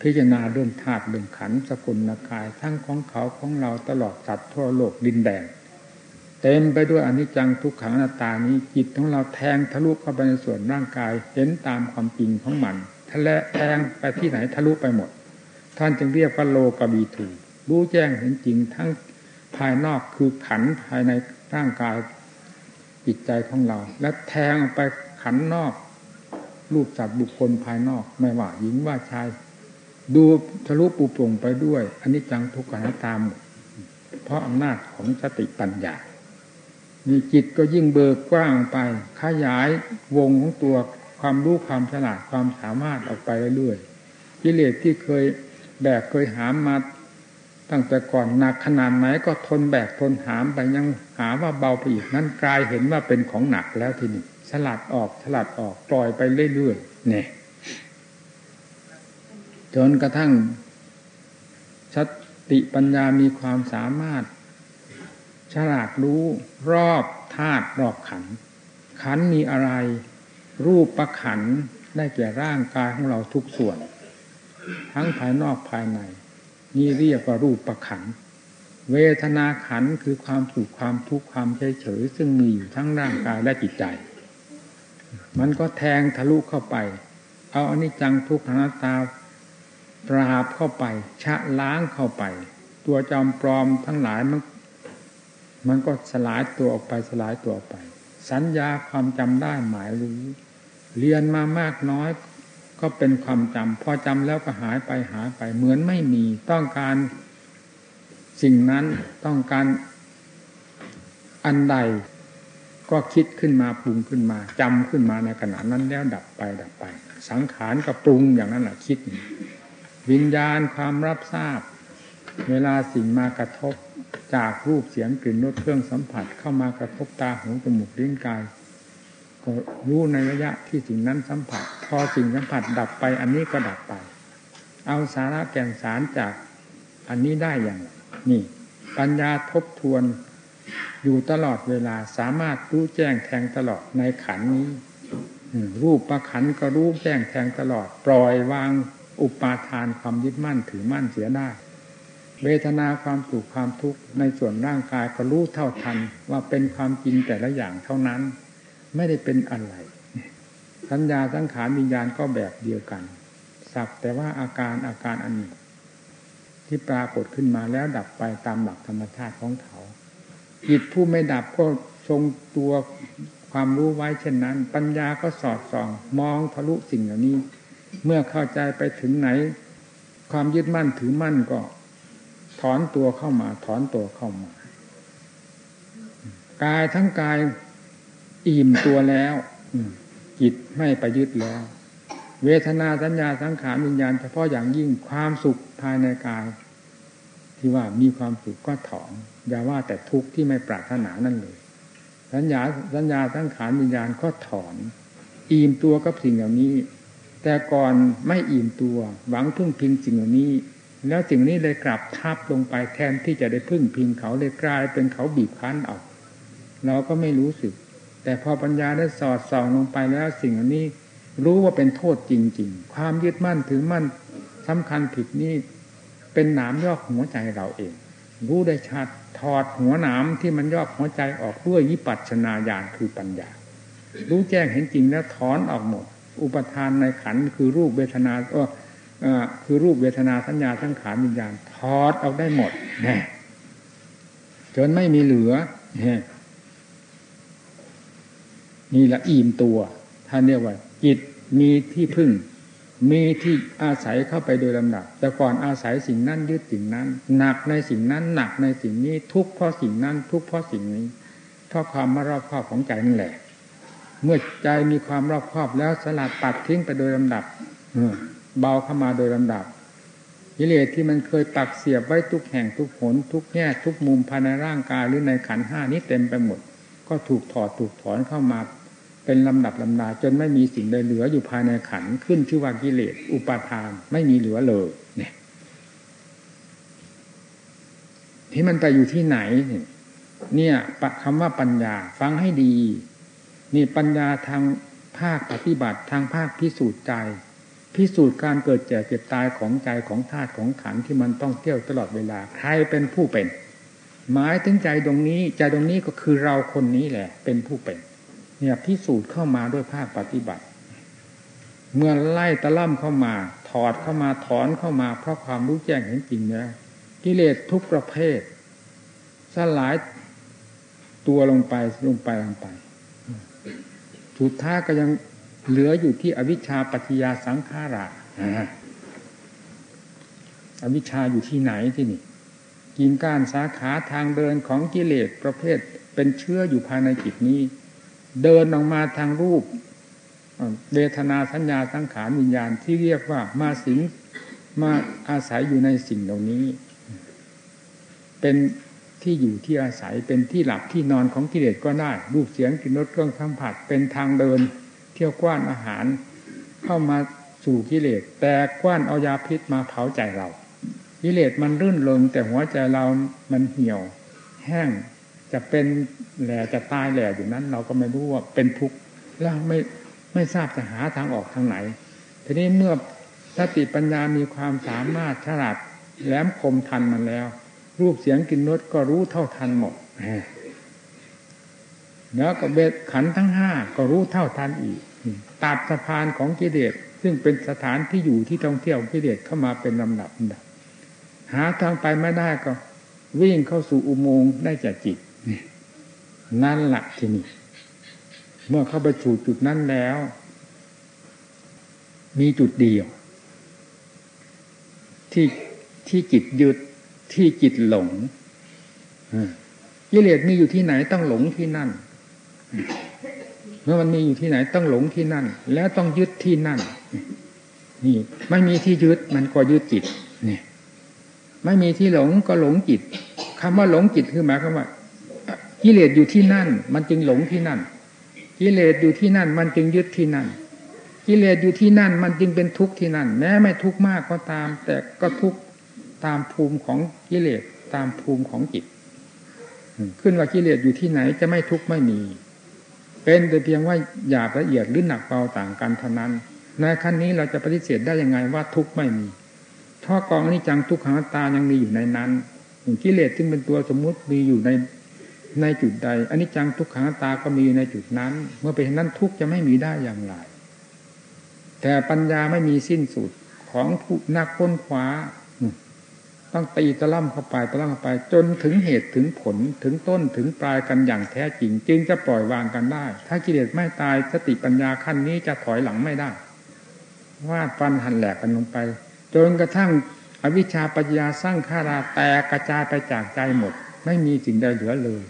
พิจารณาเรื่องธาตุเรื่องขันสกุลกาย ทั้งของเขาของเราตลอดสัตว์ทั่วโลกดินแดนเต็มไปด้วยอนิจจังทุกขังนาตานี้จิตของเราแทงทะลุเข้าไปในส่วนร่างกายเห็นตามความจริงของมันทะเลแทงไปที่ไหนทะลุไปหมด ท่านจึงเรียกว่าโลกบีถูรู้แจ้งเห็นจริงทั้งภายนอกคือขันภายในร่างกายจิตใจของเรา และแทงไปขันนอกรูปจัดบุคคลภายนอก ไม่ว่าหญิงว่าชาย ดูทะลุปูปงไปด้วยอันนี้จังทุกขังตาม เพราะอำนาจของสติปัญญามีจิตก็ยิ่งเบิกกว้างไป ขยายวงของตัวความรู้ความฉลาดความสามารถออกไปเรื่อยๆกิเลสที่เคยแบกเคยหามมาตั้งแต่ก่อนหนักขนาดไหนก็ทนแบกทนหามไปยังหาว่าเบาไปอีกนั้นกลายเห็นว่าเป็นของหนักแล้วทีนี้ฉลาดออกฉลาดออกปล่อยไปเรื่อยๆเนี่ย จนกระทั่งสติปัญญามีความสามารถ ฉลาดรู้รอบธาตุรอบขัน ขันมีอะไร รูปประขันได้แก่ร่างกายของเราทุกส่วน ทั้งภายนอกภายใน นี่เรียกว่ารูปประขัน เวทนาขันคือความสุขความทุกข์ความเฉยเฉยซึ่งมีอยู่ทั้งร่างกายและจิตใจ มันก็แทงทะลุเข้าไป เอาอนิจจังทุกขังตา ปราบเข้าไปชะล้างเข้าไป ตัวจอมปลอมทั้งหลายมันมันก็สลายตัวออกไปสลายตัวออกไป สัญญาความจำได้หมายรู้ เรียนมามากน้อยก็เป็นความจำพอจำแล้วก็หายไปหายไป เหมือนไม่มีต้องการสิ่งนั้นต้องการอันใดก็คิดขึ้นมาปรุงขึ้นมาจำขึ้นมาในขณะนั้นแล้วดับไปดับไป สังขารก็ปรุงอย่างนั้นแหละคิด วิญญาณความรับทราบ เวลาสิ่งมากระทบจากรูปเสียงกลิ่นรสเครื่องสัมผัสเข้ามากระทบตาหูจมูกลิ้นกาย ก็รู้ในระยะที่สิ่งนั้นสัมผัส พอสิ่งสัมผัสดับไปอันนี้ก็ดับไป เอาสาระแก่นสารจากอันนี้ได้อย่างนี่ ปัญญาทบทวนอยู่ตลอดเวลาสามารถรู้แจ้งแทงตลอดในขันนี้รูปประขันก็รู้แจ้งแทงตลอด ปล่อยวาง อุปาทานความยึดมั่นถือมั่นเสียได้ เวทนาความสุขความทุกข์ในส่วนร่างกายก็รู้เท่าทันว่าเป็นความจริงแต่ละอย่างเท่านั้น ไม่ได้เป็นอะไรสัญญาสังขารวิญญาณก็แบบเดียวกัน สักแต่ว่าอาการอาการอันนี้ที่ปรากฏขึ้นมาแล้วดับไปตามหลักธรรมชาติของเขาจิตผู้ไม่ดับก็ทรงตัวความรู้ไว้เช่นนั้น ปัญญาก็สอดส่อง มองทะลุสิ่งเหล่านี้ เมื่อเข้าใจไปถึงไหน ความยึดมั่นถือมั่นก็ ถอนตัวเข้ามา ถอนตัวเข้ามากายทั้งกายอิ่มตัวแล้วจิตไม่ไปยึดแล้ว เวทนาสัญญาสังขารวิญญาณเฉพาะอย่างยิ่งความสุขภายในกาย ที่ว่ามีความสุขก็ถอนอย่าว่าแต่ทุกข์ที่ไม่ปรารถนานั่นเลย สัญญาสัญญาทั้งขานวิญญาณก็ถอน อิ่มตัวกับสิ่งเหล่านี้ แต่ก่อนไม่อิ่มตัว หวังพึ่งพิงสิ่งเหล่านี้ แล้วสิ่งนี้เลยกลับทับลงไปแทนที่จะได้พึ่งพิงเขาเลยกลายเป็นเขาบีบคั้นออกเราก็ไม่รู้สึก แต่พอปัญญาได้สอดส่องลงไปแล้วสิ่งเหล่านี้รู้ว่าเป็นโทษจริง ๆ ความยึดมั่นถือมั่นสำคัญผิดนี่เป็นหนามยอกหัวใจเราเอง รู้ได้ชัดถอดหัวหนามที่มันยอกหัวใจออกด้วยยิปัชนาญาณคือปัญญา รู้แจ้งเห็นจริงแล้วถอนออกหมด อุปทานในขันคือรูปเวทนาเออคือรูปเวทนาสัญญาทั้งขาวิญญาณถอดออกได้หมดนจนไม่มีเหลือนี่ละอิ่มตัวท่านเรียกว่า จิตมีที่พึ่ง มีที่อาศัยเข้าไปโดยลำดับ แต่ก่อนอาศัยสิ่งนั้นยึดสิ่งนั้น หนักในสิ่งนั้นหนักในสิ่งนี้ ทุกเพราะสิ่งนั้น ทุกเพราะสิ่งนี้เพราะความไม่รอบคอบของใจนั่นแหละ เมื่อใจมีความรอบคอบแล้วสลัดปัดทิ้งไปโดยลำดับเบาเข้ามาโดยลำดับกิเลสที่มันเคยปักเสียบไว้ทุกแห่งทุกหนทุกแง่ทุกมุมภายในร่างกายหรือในขันห้านี้เต็มไปหมด ก็ถูกถอดถูกถอนเข้ามา เป็นลำดับลำดาจนไม่มีสิ่งใดเหลืออยู่ภายในขันขึ้นชื่อว่ากิเลสอุปาทานไม่มีเหลือเลยเนี่ยที่มันไปอยู่ที่ไหน เนี่ยคำว่าปัญญาฟังให้ดี นี่ปัญญาทางภาคปฏิบัติทางภาคพิสูจน์ใจ พิสูจน์การเกิดแก่เจ็บตายของใจของธาตุของขันที่มันต้องเที่ยวตลอดเวลา ใครเป็นผู้เป็น หมายถึงใจตรงนี้ใจตรงนี้ก็คือเราคนนี้แหละ เป็นผู้เป็น เนี่ยพิสูจน์เข้ามาด้วยภาคปฏิบัติ เมื่อไล่ตะล่ำเข้ามา ถอดเข้ามาถอนเข้ามาเพราะความรู้แจ้งเห็นจริงแล้วกิเลสทุกประเภทสลายตัวลงไปลงไปลงไป สุดท้ายก็ยังเหลืออยู่ที่อวิชชาปัจจยาสังขาราอวิชชาอยู่ที่ไหนที่นี่กินก้านสาขาทางเดินของกิเลสประเภทเป็นเชื้ออยู่ภายในจิตนี้ เดินออกมาทางรูปเวทนาสัญญาสังขารวิญญาณที่เรียกว่ามาสิงมาอาศัยอยู่ในสิ่งเหล่านี้ เป็น ที่อยู่ที่อาศัยเป็นที่หลับที่นอนของกิเลสก็ได้รูปเสียงกลิ่นรสเครื่องสัมผัสเป็นทางเดิน เที่ยวกว้านอาหาร เข้ามาสู่กิเลสแต่กว้านเอายาพิษมาเผาใจเรา กิเลสมันรื่นเริงแต่หัวใจเรามันเหี่ยว แห้งจะเป็นแหล่จะตายแหล่อยู่นั้น เราก็ไม่รู้ว่าเป็นทุกข์แล้วไม่ไม่ทราบจะหาทางออกทางไหนทีนี้เมื่อสติปัญญามีความสามารถฉลาดแหลมคมทันมันแล้ว รูปเสียงกินรสก็รู้เท่าทันหมดแล้วก็เบ็ดขันทั้งห้าก็รู้เท่าทันอีกตัดสะพานของกิเลสซึ่งเป็นสถานที่อยู่ที่ท่องเที่ยวกิเลสเข้ามาเป็นลำดับลำดับหาทางไปไม่ได้ก็ วิ่งเข้าสู่อุโมงค์ได้จากจิตนั่นแหละที่นี่เมื่อเข้าไปสู่จุดนั้นแล้ว มีจุดเดียว ที่ที่จิตยึด ที่จิตหลงกิเลสมีอยู่ที่ไหนต้องหลงที่นั่น เมื่อมันมีอยู่ที่ไหนต้องหลงที่นั่น แล้วต้องยึดที่นั่น นี่ไม่มีที่ยึดมันก็ยึดจิตนี่ไม่มีที่หลงก็หลงจิตคำว่าหลงจิตคือหมายความว่ากิเลสอยู่ที่นั่น มันจึงหลงที่นั่นกิเลสอยู่ที่นั่น มันจึงยึดที่นั่นกิเลสอยู่ที่นั่น มันจึงเป็นทุกข์ที่นั่น แม้ไม่ทุกข์มากก็ตาม แต่ก็ทุกข์ ตามภูมิของกิเลสตามภูมิของจิต ขึ้นว่ากิเลสอยู่ที่ไหนจะไม่ทุกข์ไม่มี เป็นแต่เพียงว่าหยาบละเอียดหรือหนักเบาต่างกันเท่านั้น ในขั้นนี้เราจะปฏิเสธได้ยังไงว่าทุกข์ไม่มีท่อกองอนิจจังทุกขังตายังมีอยู่ในนั้นกิเลสซึ่งเป็นตัวสมมุติมีอยู่ในในจุดใดอนิจจังทุกขังตาก็มีในจุดนั้น เมื่อเป็นนั้นทุกจะไม่มีได้อย่างไร แต่ปัญญาไม่มีสิ้นสุดของผู้นักค้นคว้า ต้องตีตะล่ำเข้าไปตะล่ำเข้าไป จนถึงเหตุถึงผลถึงต้นถึงปลายกันอย่างแท้จริง จึงจะปล่อยวางกันได้ ถ้ากิเลสไม่ตายสติปัญญาขั้นนี้จะถอยหลังไม่ได้วาดฟันหันแหลกกันลงไป จนกระทั่งอวิชชาปัญญาสร้างขาราแตกกระจายไปจากใจหมด ไม่มีสิ่งใดเหลือเลย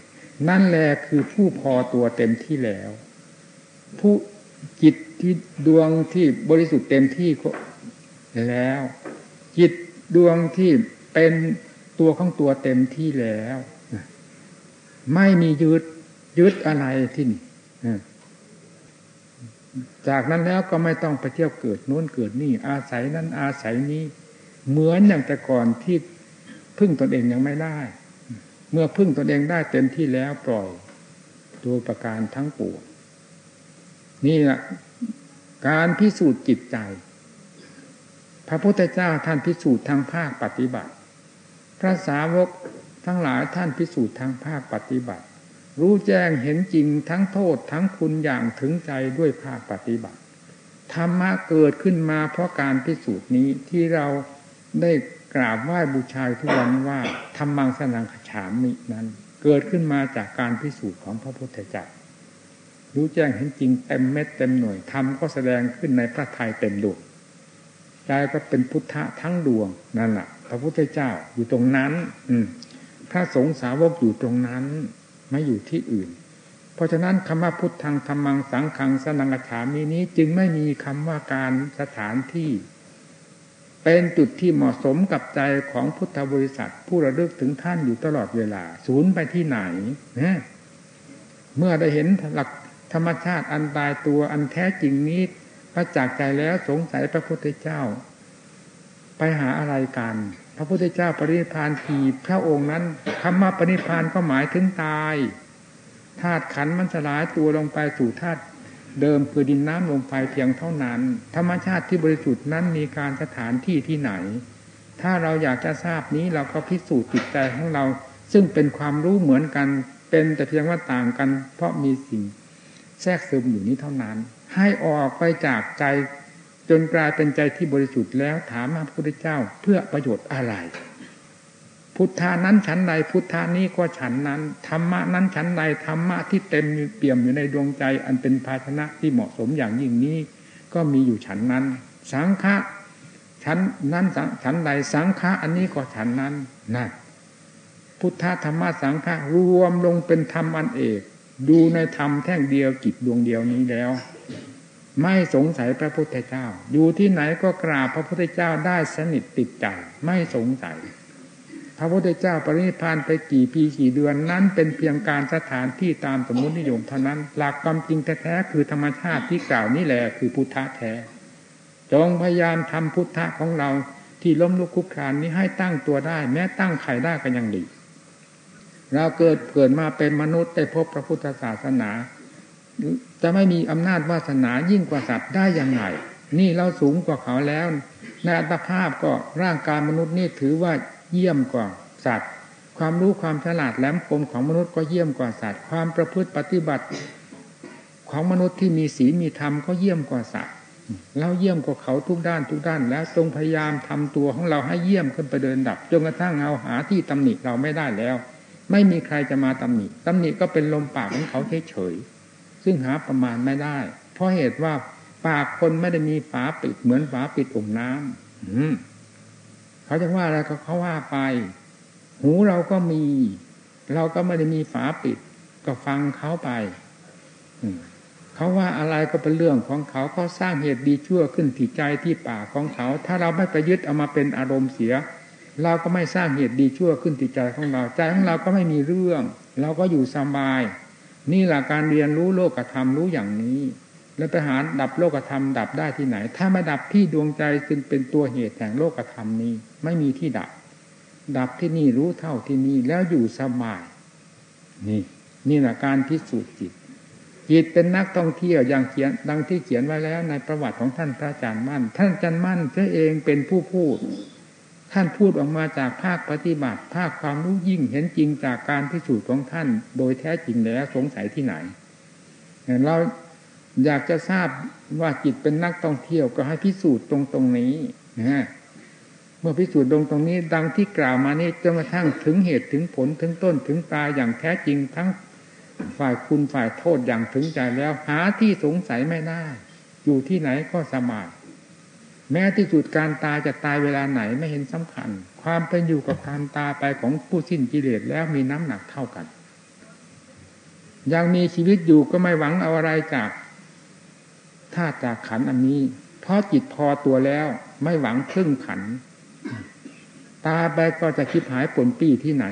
นั่นแหละคือผู้พอตัวเต็มที่แล้ว ผู้จิตที่ดวงที่บริสุทธิ์เต็มที่แล้ว จิตดวงที่ เป็นตัวของตัวเต็มที่แล้วไม่มียึดยึดอะไรที่นี่จากนั้นแล้วก็ไม่ต้องไปเที่ยวเกิดโน้นเกิดนี่ อาศัยนั้นอาศัยนี้ เหมือนอย่างแต่ก่อนที่พึ่งตนเองยังไม่ได้ เมื่อพึ่งตนเองได้เต็มที่แล้วปล่อยตัวประการทั้งปวงนี่แหละการพิสูจน์จิตใจ พระพุทธเจ้าท่านพิสูจน์ทางภาคปฏิบัติ ระสาวกทั้งหลายท่านพิสูจน์ทางภาคปฏิบัติ รู้แจ้งเห็นจริงทั้งโทษทั้งคุณอย่างถึงใจด้วยภาคปฏิบัติธรรมะเกิดขึ้นมาเพราะการพิสูจน์นี้ที่เราได้กราบไหว้บูชาทุกวันว่าธรรมังสนังขฉามินั้น เกิดขึ้นมาจากการพิสูจน์ของพระพุทธเจ้ารู้แจ้งเห็นจริงเต็มเม็ดเต็มหน่วยธรรมก็แสดงขึ้นในพระทัยเต็มดวงใจก็เป็นพุทธะทั้งดวงนั่นแหละ พระพุทธเจ้าอยู่ตรงนั้น อืมพระสงฆ์สาวกอยู่ตรงนั้น ไม่อยู่ที่อื่น เพราะฉะนั้นคำว่าพุทธังธรรมังสังขังสนังฉามีนี้ จึงไม่มีคำว่าการสถานที่ เป็นจุดที่เหมาะสมกับใจของพุทธบริษัท ผู้ระลึกถึงท่านอยู่ตลอดเวลา ศูนย์ไปที่ไหนเนี่ยเมื่อได้เห็นหลักธรรมชาติอันตายตัวอันแท้จริงนี้พระจากใจแล้วสงสัยพระพุทธเจ้า ไปหาอะไรกัน พระพุทธเจ้าปรินิพานทีพระองค์นั้นคำว่าปรินิพานก็หมายถึงตายธาตุขันมันสลายตัวลงไปสู่ธาตุเดิมคือดินน้ำลมไฟเพียงเท่านั้น ธรรมชาติที่บริสุทธิ์นั้นมีการสถานที่ที่ไหน ถ้าเราอยากจะทราบนี้เราก็พิสูจน์จิตใจของเรา ซึ่งเป็นความรู้เหมือนกันเป็นแต่เพียงว่าต่างกัน เพราะมีสิ่งแทรกซึมอยู่นี้เท่านั้น ให้ออกไปจากใจ จนกลายเป็นใจที่บริสุทธิ์แล้วถามพระพุทธเจ้าเพื่อประโยชน์อะไร พุทธานั้นฉันใดพุทธานี้ก็ฉันนั้นธรรมะนั้นฉันใดธรรมะที่เต็มเปี่ยมอยู่ในดวงใจ อันเป็นภาชนะที่เหมาะสมอย่างยิ่งนี้ ก็มีอยู่ฉันนั้น สังฆะฉันนั้นฉันใดสังฆะอันนี้ก็ฉันนั้นนั่นพุทธธรรมะสังฆะรวมลงเป็นธรรมอันเอก ดูในธรรมแท่งเดียวกิจดวงเดียวนี้แล้ว ไม่สงสัยพระพุทธเจ้า อยู่ที่ไหนก็กราบพระพุทธเจ้าได้สนิทติดใจ ไม่สงสัย พระพุทธเจ้าปรินิพานไปกี่ปีกี่เดือนนั้น เป็นเพียงการสถานที่ตามสมมตินิยมเท่านั้น หลักความจริงแท้ๆคือธรรมชาติที่กล่าวนี่แหละคือพุทธะแท้ จงพยายามทำพุทธะของเราที่ล้มลุกคุกคานนี้ให้ตั้งตัวได้ แม้ตั้งไข่ได้ก็ยังดีเราเกิดเกิดมาเป็นมนุษย์ได้พบพระพุทธศาสนา จะไม่มีอำนาจวาสนายิ่งกว่าสัตว์ได้ย่างไรนี่เราสูงกว่าเขาแล้ว ในอัตภาพก็ร่างกายมนุษย์นี่ถือว่าเยี่ยมกว่าสัตว์ ความรู้ความฉลาดแหลมคมของมนุษย์ก็เยี่ยมกว่าสัตว์ ความประพฤติปฏิบัติ ของมนุษย์ที่มีศีลมีธรรมก็เยี่ยมกว่าสัตว์เราเยี่ยมกว่าเขาทุกด้านทุกด้าน แล้วทรงพยายามทำตัวของเราให้เยี่ยมขึ้นไปเดินดับจนกระทั่งเอาหาที่ตำหนิเราไม่ได้แล้ว ไม่มีใครจะมาตำหนิตำหนิก็เป็นลมปากของเขาเฉย ซึ่งหาประมาณไม่ได้ เพราะเหตุว่าปากคนไม่ได้มีฝาปิดเหมือนฝาปิดอุ่มน้ำเขาจะว่าอะไรก็เขาว่าไป หูเราก็มี เราก็ไม่ได้มีฝาปิด ก็ฟังเขาไปเขาว่าอะไรก็เป็นเรื่องของเขาเขาสร้างเหตุดีชั่วขึ้นที่ใจที่ปากของเขา ถ้าเราไม่ไปยึดเอามาเป็นอารมณ์เสีย เราก็ไม่สร้างเหตุดีชั่วขึ้นที่ใจของเรา ใจของเราก็ไม่มีเรื่อง เราก็อยู่สบาย นี่แหละการเรียนรู้โลกธรรมรู้อย่างนี้ แล้วไปหาดับโลกธรรมดับได้ที่ไหน ถ้าไม่ดับที่ดวงใจจึงเป็นตัวเหตุแห่งโลกธรรมนี้ ไม่มีที่ดับ ดับที่นี่รู้เท่าที่นี่แล้วอยู่สบาย นี่ นี่แหละการพิสูจน์จิต จิตเป็นนักท่องเที่ยวอย่างเขียนดังที่เขียนไว้แล้ว ในประวัติของท่านพระอาจารย์มั่น ท่านอาจารย์มั่นเเองเป็นผู้พูด ท่านพูดออกมาจากภาคปฏิบัติ ภาคความรู้ยิ่งเห็นจริงจากการพิสูจน์ของท่าน โดยแท้จริงแล้วสงสัยที่ไหนเราอยากจะทราบว่าจิตเป็นนักท่องเที่ยวก็ให้พิสูจน์ตรงตรงนี้นะเมื่อพิสูจน์ตรงตรงนี้ ดังที่กล่าวมานี้จนกระทั่งถึงเหตุถึงผลถึงต้นถึงปลายอย่างแท้จริงทั้งฝ่ายคุณฝ่ายโทษอย่างถึงใจแล้วหาที่สงสัยไม่ได้ อยู่ที่ไหนก็สมาธิ แม้ที่สุดการตายจะตายเวลาไหนไม่เห็นสำคัญ ความเป็นอยู่กับความตายไปของผู้สิ้นกิเลสแล้วมีน้ำหนักเท่ากัน ยังมีชีวิตอยู่ก็ไม่หวังเอาอะไรจากธาตุจากขันอันนี้ เพราะจิตพอตัวแล้วไม่หวังพึ่งขัน ตาไปก็จะคิดหายผลปีที่ไหน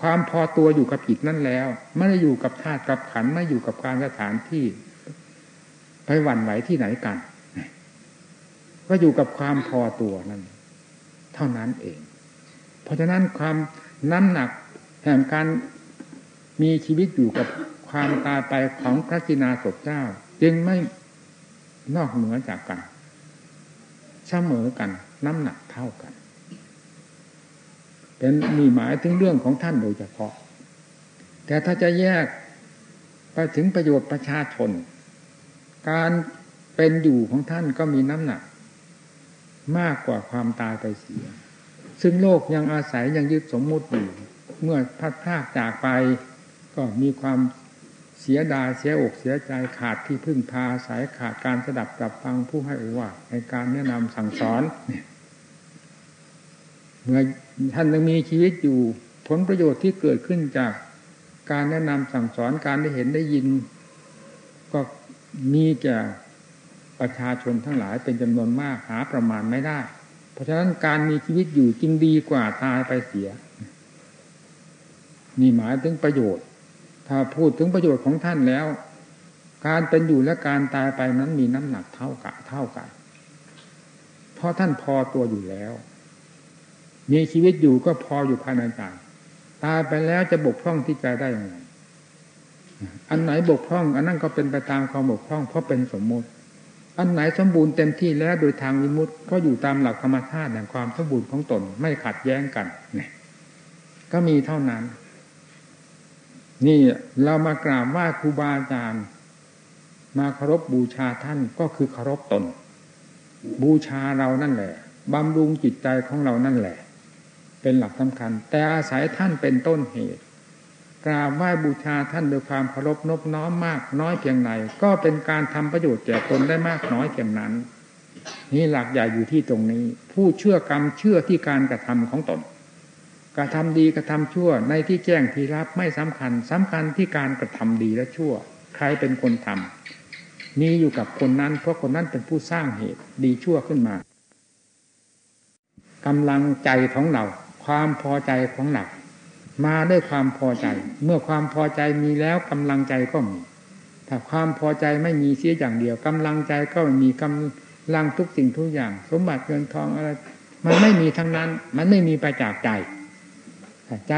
ความพอตัวอยู่กับจิตนั่นแล้ว ไม่ได้อยู่กับธาตุกับขันไม่อยู่กับการสถานที่ไปหวั่นไหวที่ไหนกัน ก็อยู่กับความพอตัวนั่นเท่านั้นเอง เพราะฉะนั้นความน้ำหนักแห่งการมีชีวิตอยู่กับความตายไปของพระกินาศเจ้า จึงไม่นอกเหนือจากกันเสมอกัน น้ำหนักเท่ากัน เป็นมีหมายถึงเรื่องของท่านโดยเฉพาะ แต่ถ้าจะแยกไปถึงประโยชน์ประชาชน การเป็นอยู่ของท่านก็มีน้ำหนัก มากกว่าความตายไปเสีย ซึ่งโลกยังอาศัยยังยึดสมมุติอยู่ เมื่อพัดพากจากไป ก็มีความเสียดายเสียอกเสียใจขาดที่พึ่งพาสายขาดการสดับกับฟังผู้ให้อวาในการแนะนำสั่งสอนเนี่ยเมื่อท่านยังมีชีวิตอยู่ ผลประโยชน์ที่เกิดขึ้นจากการแนะนำสั่งสอนการได้เห็นได้ยิน ก็มีแก่ ประชาชนทั้งหลายเป็นจำนวนมากหาประมาณไม่ได้ เพราะฉะนั้นการมีชีวิตอยู่จึงดีกว่าตายไปเสียนี่หมายถึงประโยชน์ ถ้าพูดถึงประโยชน์ของท่านแล้ว การเป็นอยู่และการตายไปนั้นมีน้ำหนักเท่ากันเท่ากัน เพราะท่านพอตัวอยู่แล้ว มีชีวิตอยู่ก็พออยู่ภายในใจตายไปแล้วจะบกพร่องที่ใจได้ยังไงอันไหนบกพร่อง อันนั้นก็เป็นไปตามความบกพร่องเพราะเป็นสมมติ อันไหนสมบูรณ์เต็มที่แล้วโดยทางวิมุตต์ก็อยู่ตามหลักธรรมชาติแห่งความสมบูรณ์ของตนไม่ขัดแย้งกันเนี่ยก็มีเท่านั้น นี่เรามากราบไหว้ครูบาอาจารย์ มาเคารพบูชาท่านก็คือเคารพตน บูชาเรานั่นแหละบำรุงจิตใจของเรานั่นแหละ เป็นหลักสำคัญ แต่อาศัยท่านเป็นต้นเหตุ กราบไหว้บูชาท่านด้วยความเคารพนบน้อมมากน้อยเพียงไหนก็เป็นการทำประโยชน์แก่ตนได้มากน้อยเพียงนั้น นี่หลักใหญ่อยู่ที่ตรงนี้ ผู้เชื่อกรรมเชื่อที่การกระทำของตนกระทำดีกระทำชั่วในที่แจ้งที่รับไม่สำคัญสำคัญที่การกระทำดีและชั่ว ใครเป็นคนทำมีอยู่กับคนนั้น เพราะคนนั้นเป็นผู้สร้างเหตุดีชั่วขึ้นมากำลังใจของเรา ความพอใจของหนัก มาด้วยความพอใจ เมื่อความพอใจมีแล้วกำลังใจก็มี ถ้าความพอใจไม่มีเสียอย่างเดียวกำลังใจก็มีกำลังทุกสิ่งทุกอย่าง สมบัติเงินทองอะไรมันไม่มีทั้งนั้น มันไม่มีไปจากใจใจ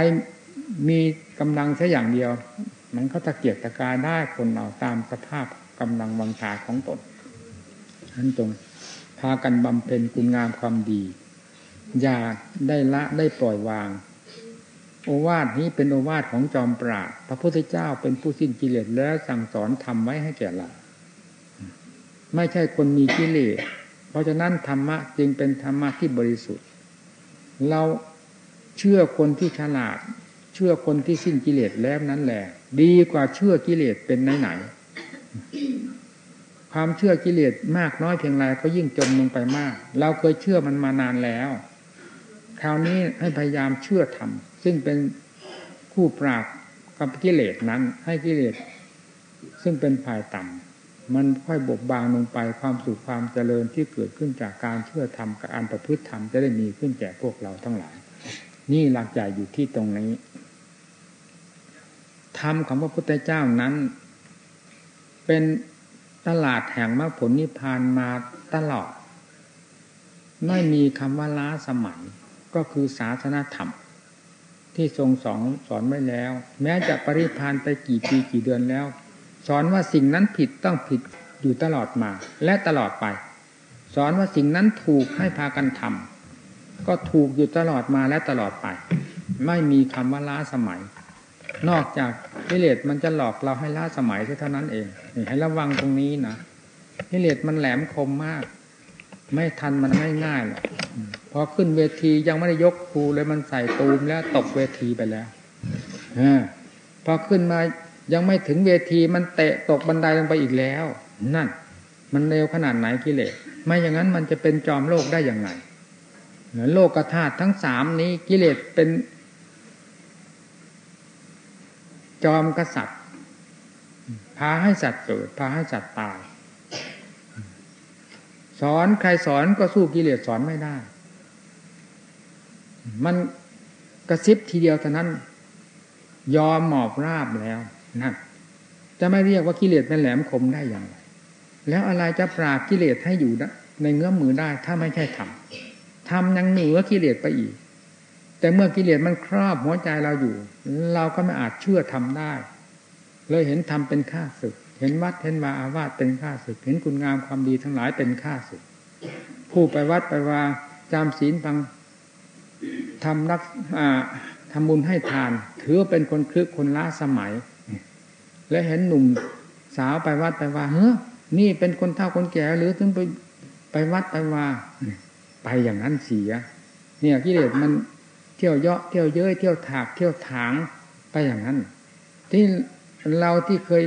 มีกำลังแค่อย่างเดียว มันก็ตะเกียกตะกายได้คนเราตามสภาพกำลังวังชาของตนท่านตรงพากันบำเพ็ญคุณงามความดี อย่าได้ละได้ปล่อยวาง โอวาทนี้เป็นโอวาทของจอมปราดพระพุทธเจ้าเป็นผู้สิ้นกิเลสแล้วสั่งสอนทำไว้ให้แก่เราไม่ใช่คนมีกิเลสเพราะฉะนั้นธรรมะจึงเป็นธรรมะที่บริสุทธิ์ เราเชื่อคนที่ฉลาด เชื่อคนที่สิ้นกิเลสแล้วนั้นแหละ ดีกว่าเชื่อกิเลสเป็นไหนไหนความเชื่อกิเลสมากน้อยเพียงไรก็ยิ่งจมลงไปมาก เราเคยเชื่อมันมานานแล้ว คราวนี้ให้พยายามเชื่อธรรม ซึ่งเป็นคู่ปราบกับกิเลสนั้น ให้กิเลสซึ่งเป็นฝ่ายต่มันค่อยบบางลงไปความสุขความเจริญที่เกิดขึ้นจากการเชื่อธรรมกับการประพฤติธรรมจะได้มีขึ้นแก่พวกเราทั้งหลาย นี่หลักใหญ่อยู่ที่ตรงนี้ธรรมของพระพุทธเจ้านั้น เป็นตลาดแห่งมรรคผลนิพพานมาตลอด ไม่มีคำว่าล้าสมัยก็คือศาสนาธรรม ที่ทรงสอนสอนไว้แล้ว แม้จะปริพานไปกี่ปีกี่เดือนแล้ว สอนว่าสิ่งนั้นผิดต้องผิดอยู่ตลอดมา และตลอดไป สอนว่าสิ่งนั้นถูกให้พากันทำก็ถูกอยู่ตลอดมาและตลอดไป ไม่มีคำว่าล้าสมัย นอกจากกิเลสมันจะหลอกเราให้ล้าสมัยเท่านั้นเองให้ระวังตรงนี้นะกิเลสมันแหลมคมมาก ไม่ทันมันไม่ง่ายหรอกพอขึ้นเวทียังไม่ได้ยกครูเลยมันใส่ตูมแล้วตกเวทีไปแล้วอพอขึ้นมายังไม่ถึงเวทีมันเตะตกบันไดลงไปอีกแล้ว นั่น มันเร็วขนาดไหนกิเลสไม่อย่างนั้นมันจะเป็นจอมโลกได้อย่างไงโลกธาตุทั้งสามนี้กิเลสเป็น จอมกษัตริย์พาให้สัตว์เกิดพาให้สัตว์ตาย สอนใครสอนก็สู้กิเลสสอนไม่ได้ มันกระซิบทีเดียวเท่านั้น ยอมหมอบราบแล้วนั่นจะไม่เรียกว่ากิเลสเป็นแหลมคมได้อย่างไร แล้วอะไรจะปราบกิเลสให้อยู่ในเงื้อมมือได้ ถ้าไม่ใช่ทำทำยังเหนือกิเลสไปอีก แต่เมื่อกิเลสมันครอบหัวใจเราอยู่ เราก็ไม่อาจเชื่อทำได้ เลยเห็นทำเป็นค่าศึก เห็นวัดเห็นวาอาวาสเป็นค่าศึก เห็นคุณงามความดีทั้งหลายเป็นค่าศึก ผู้ไปวัดไปวาจำศีลฟังทำรักทำบุญให้ทาน ถือเป็นคนคลึกคนล้าสมัย และเห็นหนุ่มสาวไปวัดไปว่าเฮ้อนี่เป็นคนเฒ่าคนแก่หรือถึงไปไปวัดไปว่าไปอย่างนั้นเสีย เนี่ยกิเลสมันเที่ยวเยาะเที่ยวเย้ยเที่ยวถากเที่ยวถางไปอย่างนั้น ที่เราที่เคย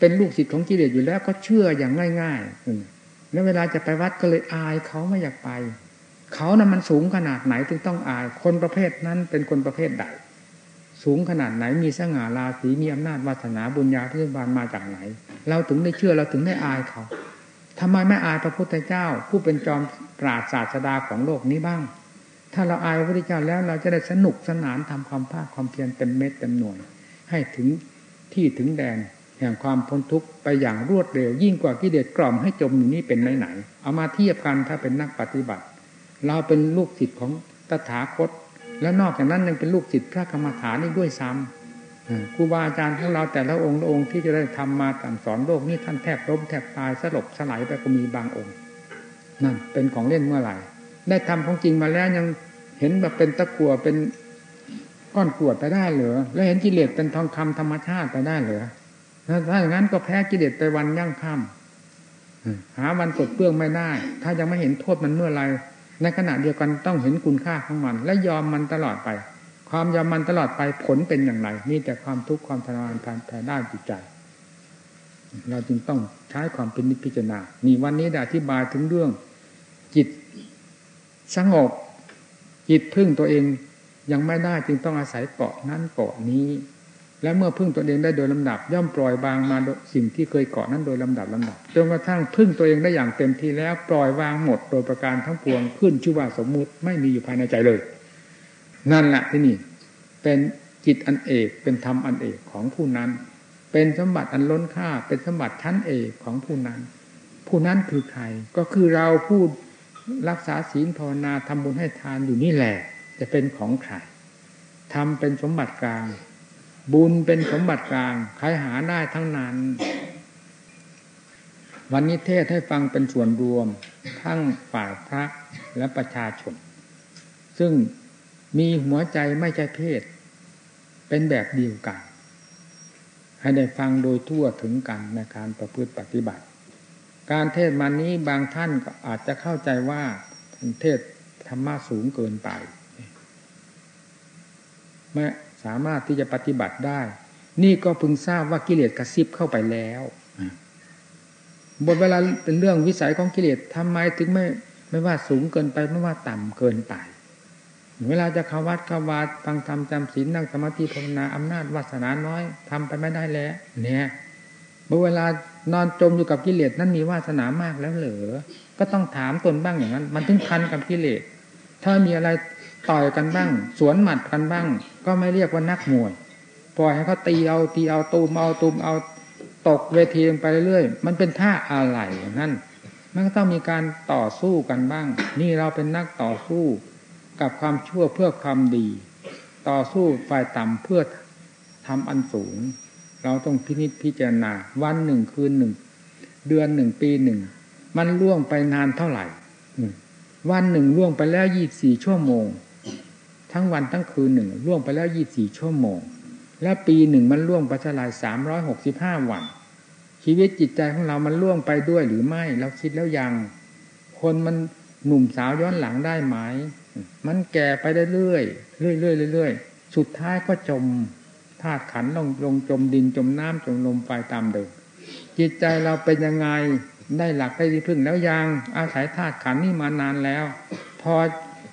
เป็นลูกศิษย์ของกิเลสอยู่แล้วก็เชื่ออย่างง่ายๆแล้วเวลาจะไปวัดก็เลยอายเขาไม่อยากไปเขานะ่ะมันสูงขนาดไหนถึงต้องอาย คนประเภทนั้นเป็นคนประเภทใด สูงขนาดไหนมีสง่าราศีมีอำนาจวาสนาบุญญาพิบาลมาจากไหน เราถึงได้เชื่อเราถึงได้อายเขาทำไมไม่อายพระพุทธเจ้า ผู้เป็นจอมปราศศาสดาของโลกนี้บ้าง ถ้าเราอายพระพุทธเจ้าแล้วเราจะได้สนุกสนานทำความภาคความเพียรเต็มเม็ดเต็มหน่วย ให้ถึงที่ถึงแดน แห่งความพ้นทุกข์ไปอย่างรวดเร็ว ยิ่งกว่ากิเลสกล่อมให้จมอยู่นี่เป็นไหนไหนเอามาเทียบกันถ้าเป็นนักปฏิบัติ เราเป็นลูกศิษย์ของตถาคต และนอกจากนั้นยังเป็นลูกศิษย์พระกรรมฐานนี่ด้วยซ้ำครูบาอาจารย์ของเราแต่ละองค์ละองค์ที่จะได้ทำมาต่างสอนโลกนี่ท่านแทบล้มแทบตายสลบสลายไปก็มีบางองค์ นั่นเป็นของเล่นเมื่อไหร่ ได้ทำของจริงมาแล้วยังเห็นแบบเป็นตะกัวเป็นก้อนกรวดไปได้เหรอแล้วเห็นกิเลสเป็นทองคำธรรมชาติไปได้เหรอ ถ้าอย่างนั้นก็แพ้กิเลสไปวันยั่งค่ำหาวันกดเปื้องไม่ได้ ถ้ายังไม่เห็นโทษมันเมื่อไรในขณะเดียวกันต้องเห็นคุณค่าของมัน และยอมมันตลอดไป ความยอมมันตลอดไปผลเป็นอย่างไรมีแต่ความทุกข์ความทรมานทางแผ่ด้านจิตใจ เราจึงต้องใช้ความเป็นนิพพิจารณานี่วันนี้ได้อธิบายถึงเรื่อง จิตสงบจิตพึ่งตัวเองยังไม่ได้จึงต้องอาศัยเกาะนั้นเกาะนี้ และเมื่อพึ่งตัวเองได้โดยลำดับ ย่อมปล่อยวางมาสิ่งที่เคยเกาะนั้นโดยลำดับลำดับจนกระทั่งพึ่งตัวเองได้อย่างเต็มที่แล้วปล่อยวางหมดโดยประการทั้งปวงขึ้นชื่อว่าสมมุติไม่มีอยู่ภายในใจเลย นั่นแหละที่นี่ เป็นจิตอันเอกเป็นธรรมอันเอกของผู้นั้น เป็นสมบัติอันล้นค่า เป็นสมบัติชั้นเอกของผู้นั้น ผู้นั้นคือใครก็คือเราผู้รักษาศีลภาวนาทำบุญให้ทานอยู่นี่แหละ จะเป็นของใครทำเป็นสมบัติกลาง บุญเป็นสมบัติกลางใครหาได้ทั้งนั้น วันนี้เทศให้ฟังเป็นส่วนรวม ทั้งฝ่ายพระและประชาชน ซึ่งมีหัวใจไม่ใช่เพศ เป็นแบบเดียวกัน ให้ได้ฟังโดยทั่วถึงกันในการประพฤติปฏิบัติ การเทศมานี้บางท่านก็อาจจะเข้าใจว่าเทศธรรมะสูงเกินไปไม่ สามารถที่จะปฏิบัติได้ นี่ก็พึงทราบว่ากิเลสกระซิบเข้าไปแล้วบทเวลาเป็นเรื่องวิสัยของกิเลสทำไมถึงไม่ไม่ว่าสูงเกินไปไม่ว่าต่ำเกินไป เวลาจะเข้าวัดเข้าวาดฟังธรรมจำศีลนั่งสมาธิภาวนาอำนาจวาสนาน้อยทำไปไม่ได้แล้ว เนี่ยเมื่อเวลานอนจมอยู่กับกิเลสนั้นมีวาสนามากแล้วเหรอก็ต้องถามตนบ้างอย่างนั้น มันถึงทันกับกิเลสถ้ามีอะไร ต่อยกันบ้าง สวนหมัดกันบ้าง ก็ไม่เรียกว่านักมวยปล่อยให้เขาตีเอาตีเอาตูมเอาตูมเอาตกเวทีไปเรื่อยๆมันเป็นท่าอะไรอย่างนั้นมันก็ต้องมีการต่อสู้กันบ้าง นี่เราเป็นนักต่อสู้กับความชั่วเพื่อความดี ต่อสู้ฝ่ายต่ำเพื่อทำอันสูง เราต้องพินิจพิจารณา วันหนึ่งคืนหนึ่ง เดือนหนึ่งปีหนึ่ง มันล่วงไปนานเท่าไหร่วันหนึ่งล่วงไปแล้วยี่สี่ชั่วโมง ทั้งวันทั้งคืนหนึ่งล่วงไปแล้วยี่สี่ชั่วโมง และปีหนึ่งมันล่วงไปเท่าไรสามร้อยหกสิบห้าวันชีวิตจิตใจของเรามันล่วงไปด้วยหรือไม่ เราคิดแล้วยัง คนมันหนุ่มสาวย้อนหลังได้ไหมมันแก่ไปเรื่อยๆเรื่อยเรื่อยสุดท้ายก็จมธาตุขันลงลงจมดินจมน้ำจมลมไฟตามเดิมจิตใจเราเป็นยังไงได้หลักได้ที่พึ่งแล้วยังอาศัยธาตุขันนี่มานานแล้ว พอ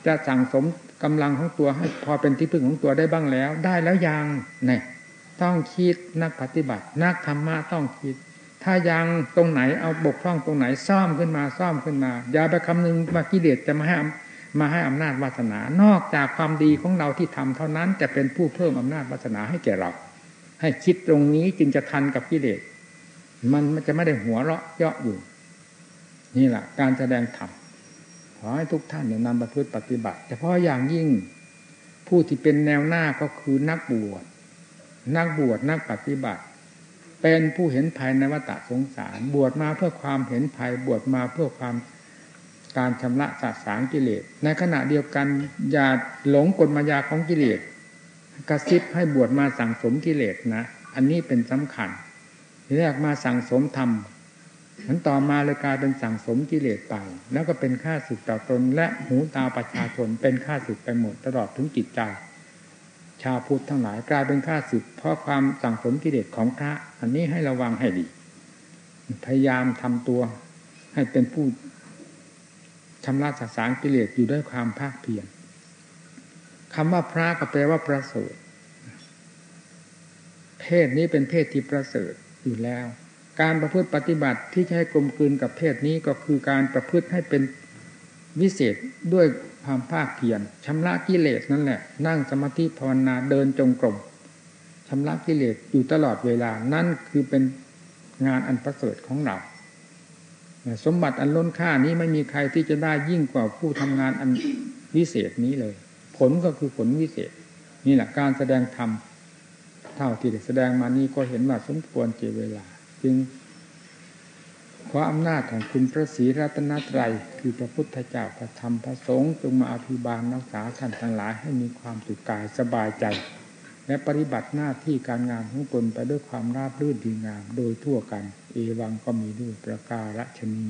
จะสั่งสม กำลังของตัวให้พอเป็นที่พึ่งของตัวได้บ้างแล้ว ได้แล้วยังเนี่ยต้องคิดนักปฏิบัติ นักธรรมะต้องคิด ถ้ายังตรงไหนเอาบกพร่องตรงไหนซ่อมขึ้นมาซ่อมขึ้นมา อย่าไปคำนึงมากิเลสจะมาให้มาให้อำนาจวาสนา นอกจากความดีของเราที่ทำเท่านั้นจะเป็นผู้เพิ่มอำนาจวาสนาให้แก่เรา ให้คิดตรงนี้จึงจะทันกับกิเลสมันจะไม่ได้หัวเราะเยาะอยู่ นี่แหละการแสดงธรรม ขอให้ทุกท่านเนี่ยนำประพฤติปฏิบัติ เฉพาะอย่างยิ่งผู้ที่เป็นแนวหน้าก็คือนักบวช นักบวชนักปฏิบัติ เป็นผู้เห็นภัยในวัฏสงสาร บวชมาเพื่อความเห็นภัยบวชมาเพื่อความการชำระสาสางกิเลส ในขณะเดียวกันอย่าหลงกลมายาของกิเลสกระซิบให้บวชมาสั่งสมกิเลสนะ อันนี้เป็นสำคัญแรกมาสั่งสมธรรม มันต่อมาเลยกลายเป็นสั่งสมกิเลสไป แล้วก็เป็นค่าสึกต่อตนและหูตาประชาชนเป็นค่าสึกไปหมดตลอดถึงจิตใจ ชาวพุทธทั้งหลายกลายเป็นค่าสึกเพราะความสั่งสมกิเลสของพระ อันนี้ให้ระวังให้ดี พยายามทำตัวให้เป็นผู้ชำระสสารกิเลสอยู่ด้วยความภาคเพียรคำว่าพระก็แปลว่าประเสริฐเพศนี้เป็นเพศที่ประเสริฐอยู่แล้ว การประพฤติปฏิบัติที่จะให้กลมกลืนกับเพศนี้ก็คือการประพฤติให้เป็นวิเศษด้วยความภาคเพียรชำระกิเลสนั่นแหละ นั่งสมาธิภาวนาเดินจงกรมชำระกิเลสอยู่ตลอดเวลานั่นคือเป็นงานอันประเสริฐของเรา สมบัติอันล้นค่านี้ไม่มีใครที่จะได้ยิ่งกว่าผู้ทำงานอันวิเศษนี้เลย ผลก็คือผลวิเศษ นี่แหละการแสดงธรรมเท่าที่แสดงมานี้ก็เห็นว่าสมควรเจเวลา จึงขออำนาจของคุณพระศรีรัตนตรัยคือพระพุทธเจ้าพระธรรมพระสงฆ์จงมาอภิบาลรักษาท่านทั้งหลายให้มีความสุขกายสบายใจ และปฏิบัติหน้าที่การงานของตนไปด้วยความราบรื่นดีงาม โดยทั่วกัน เอวังก็มีด้วยประการฉนี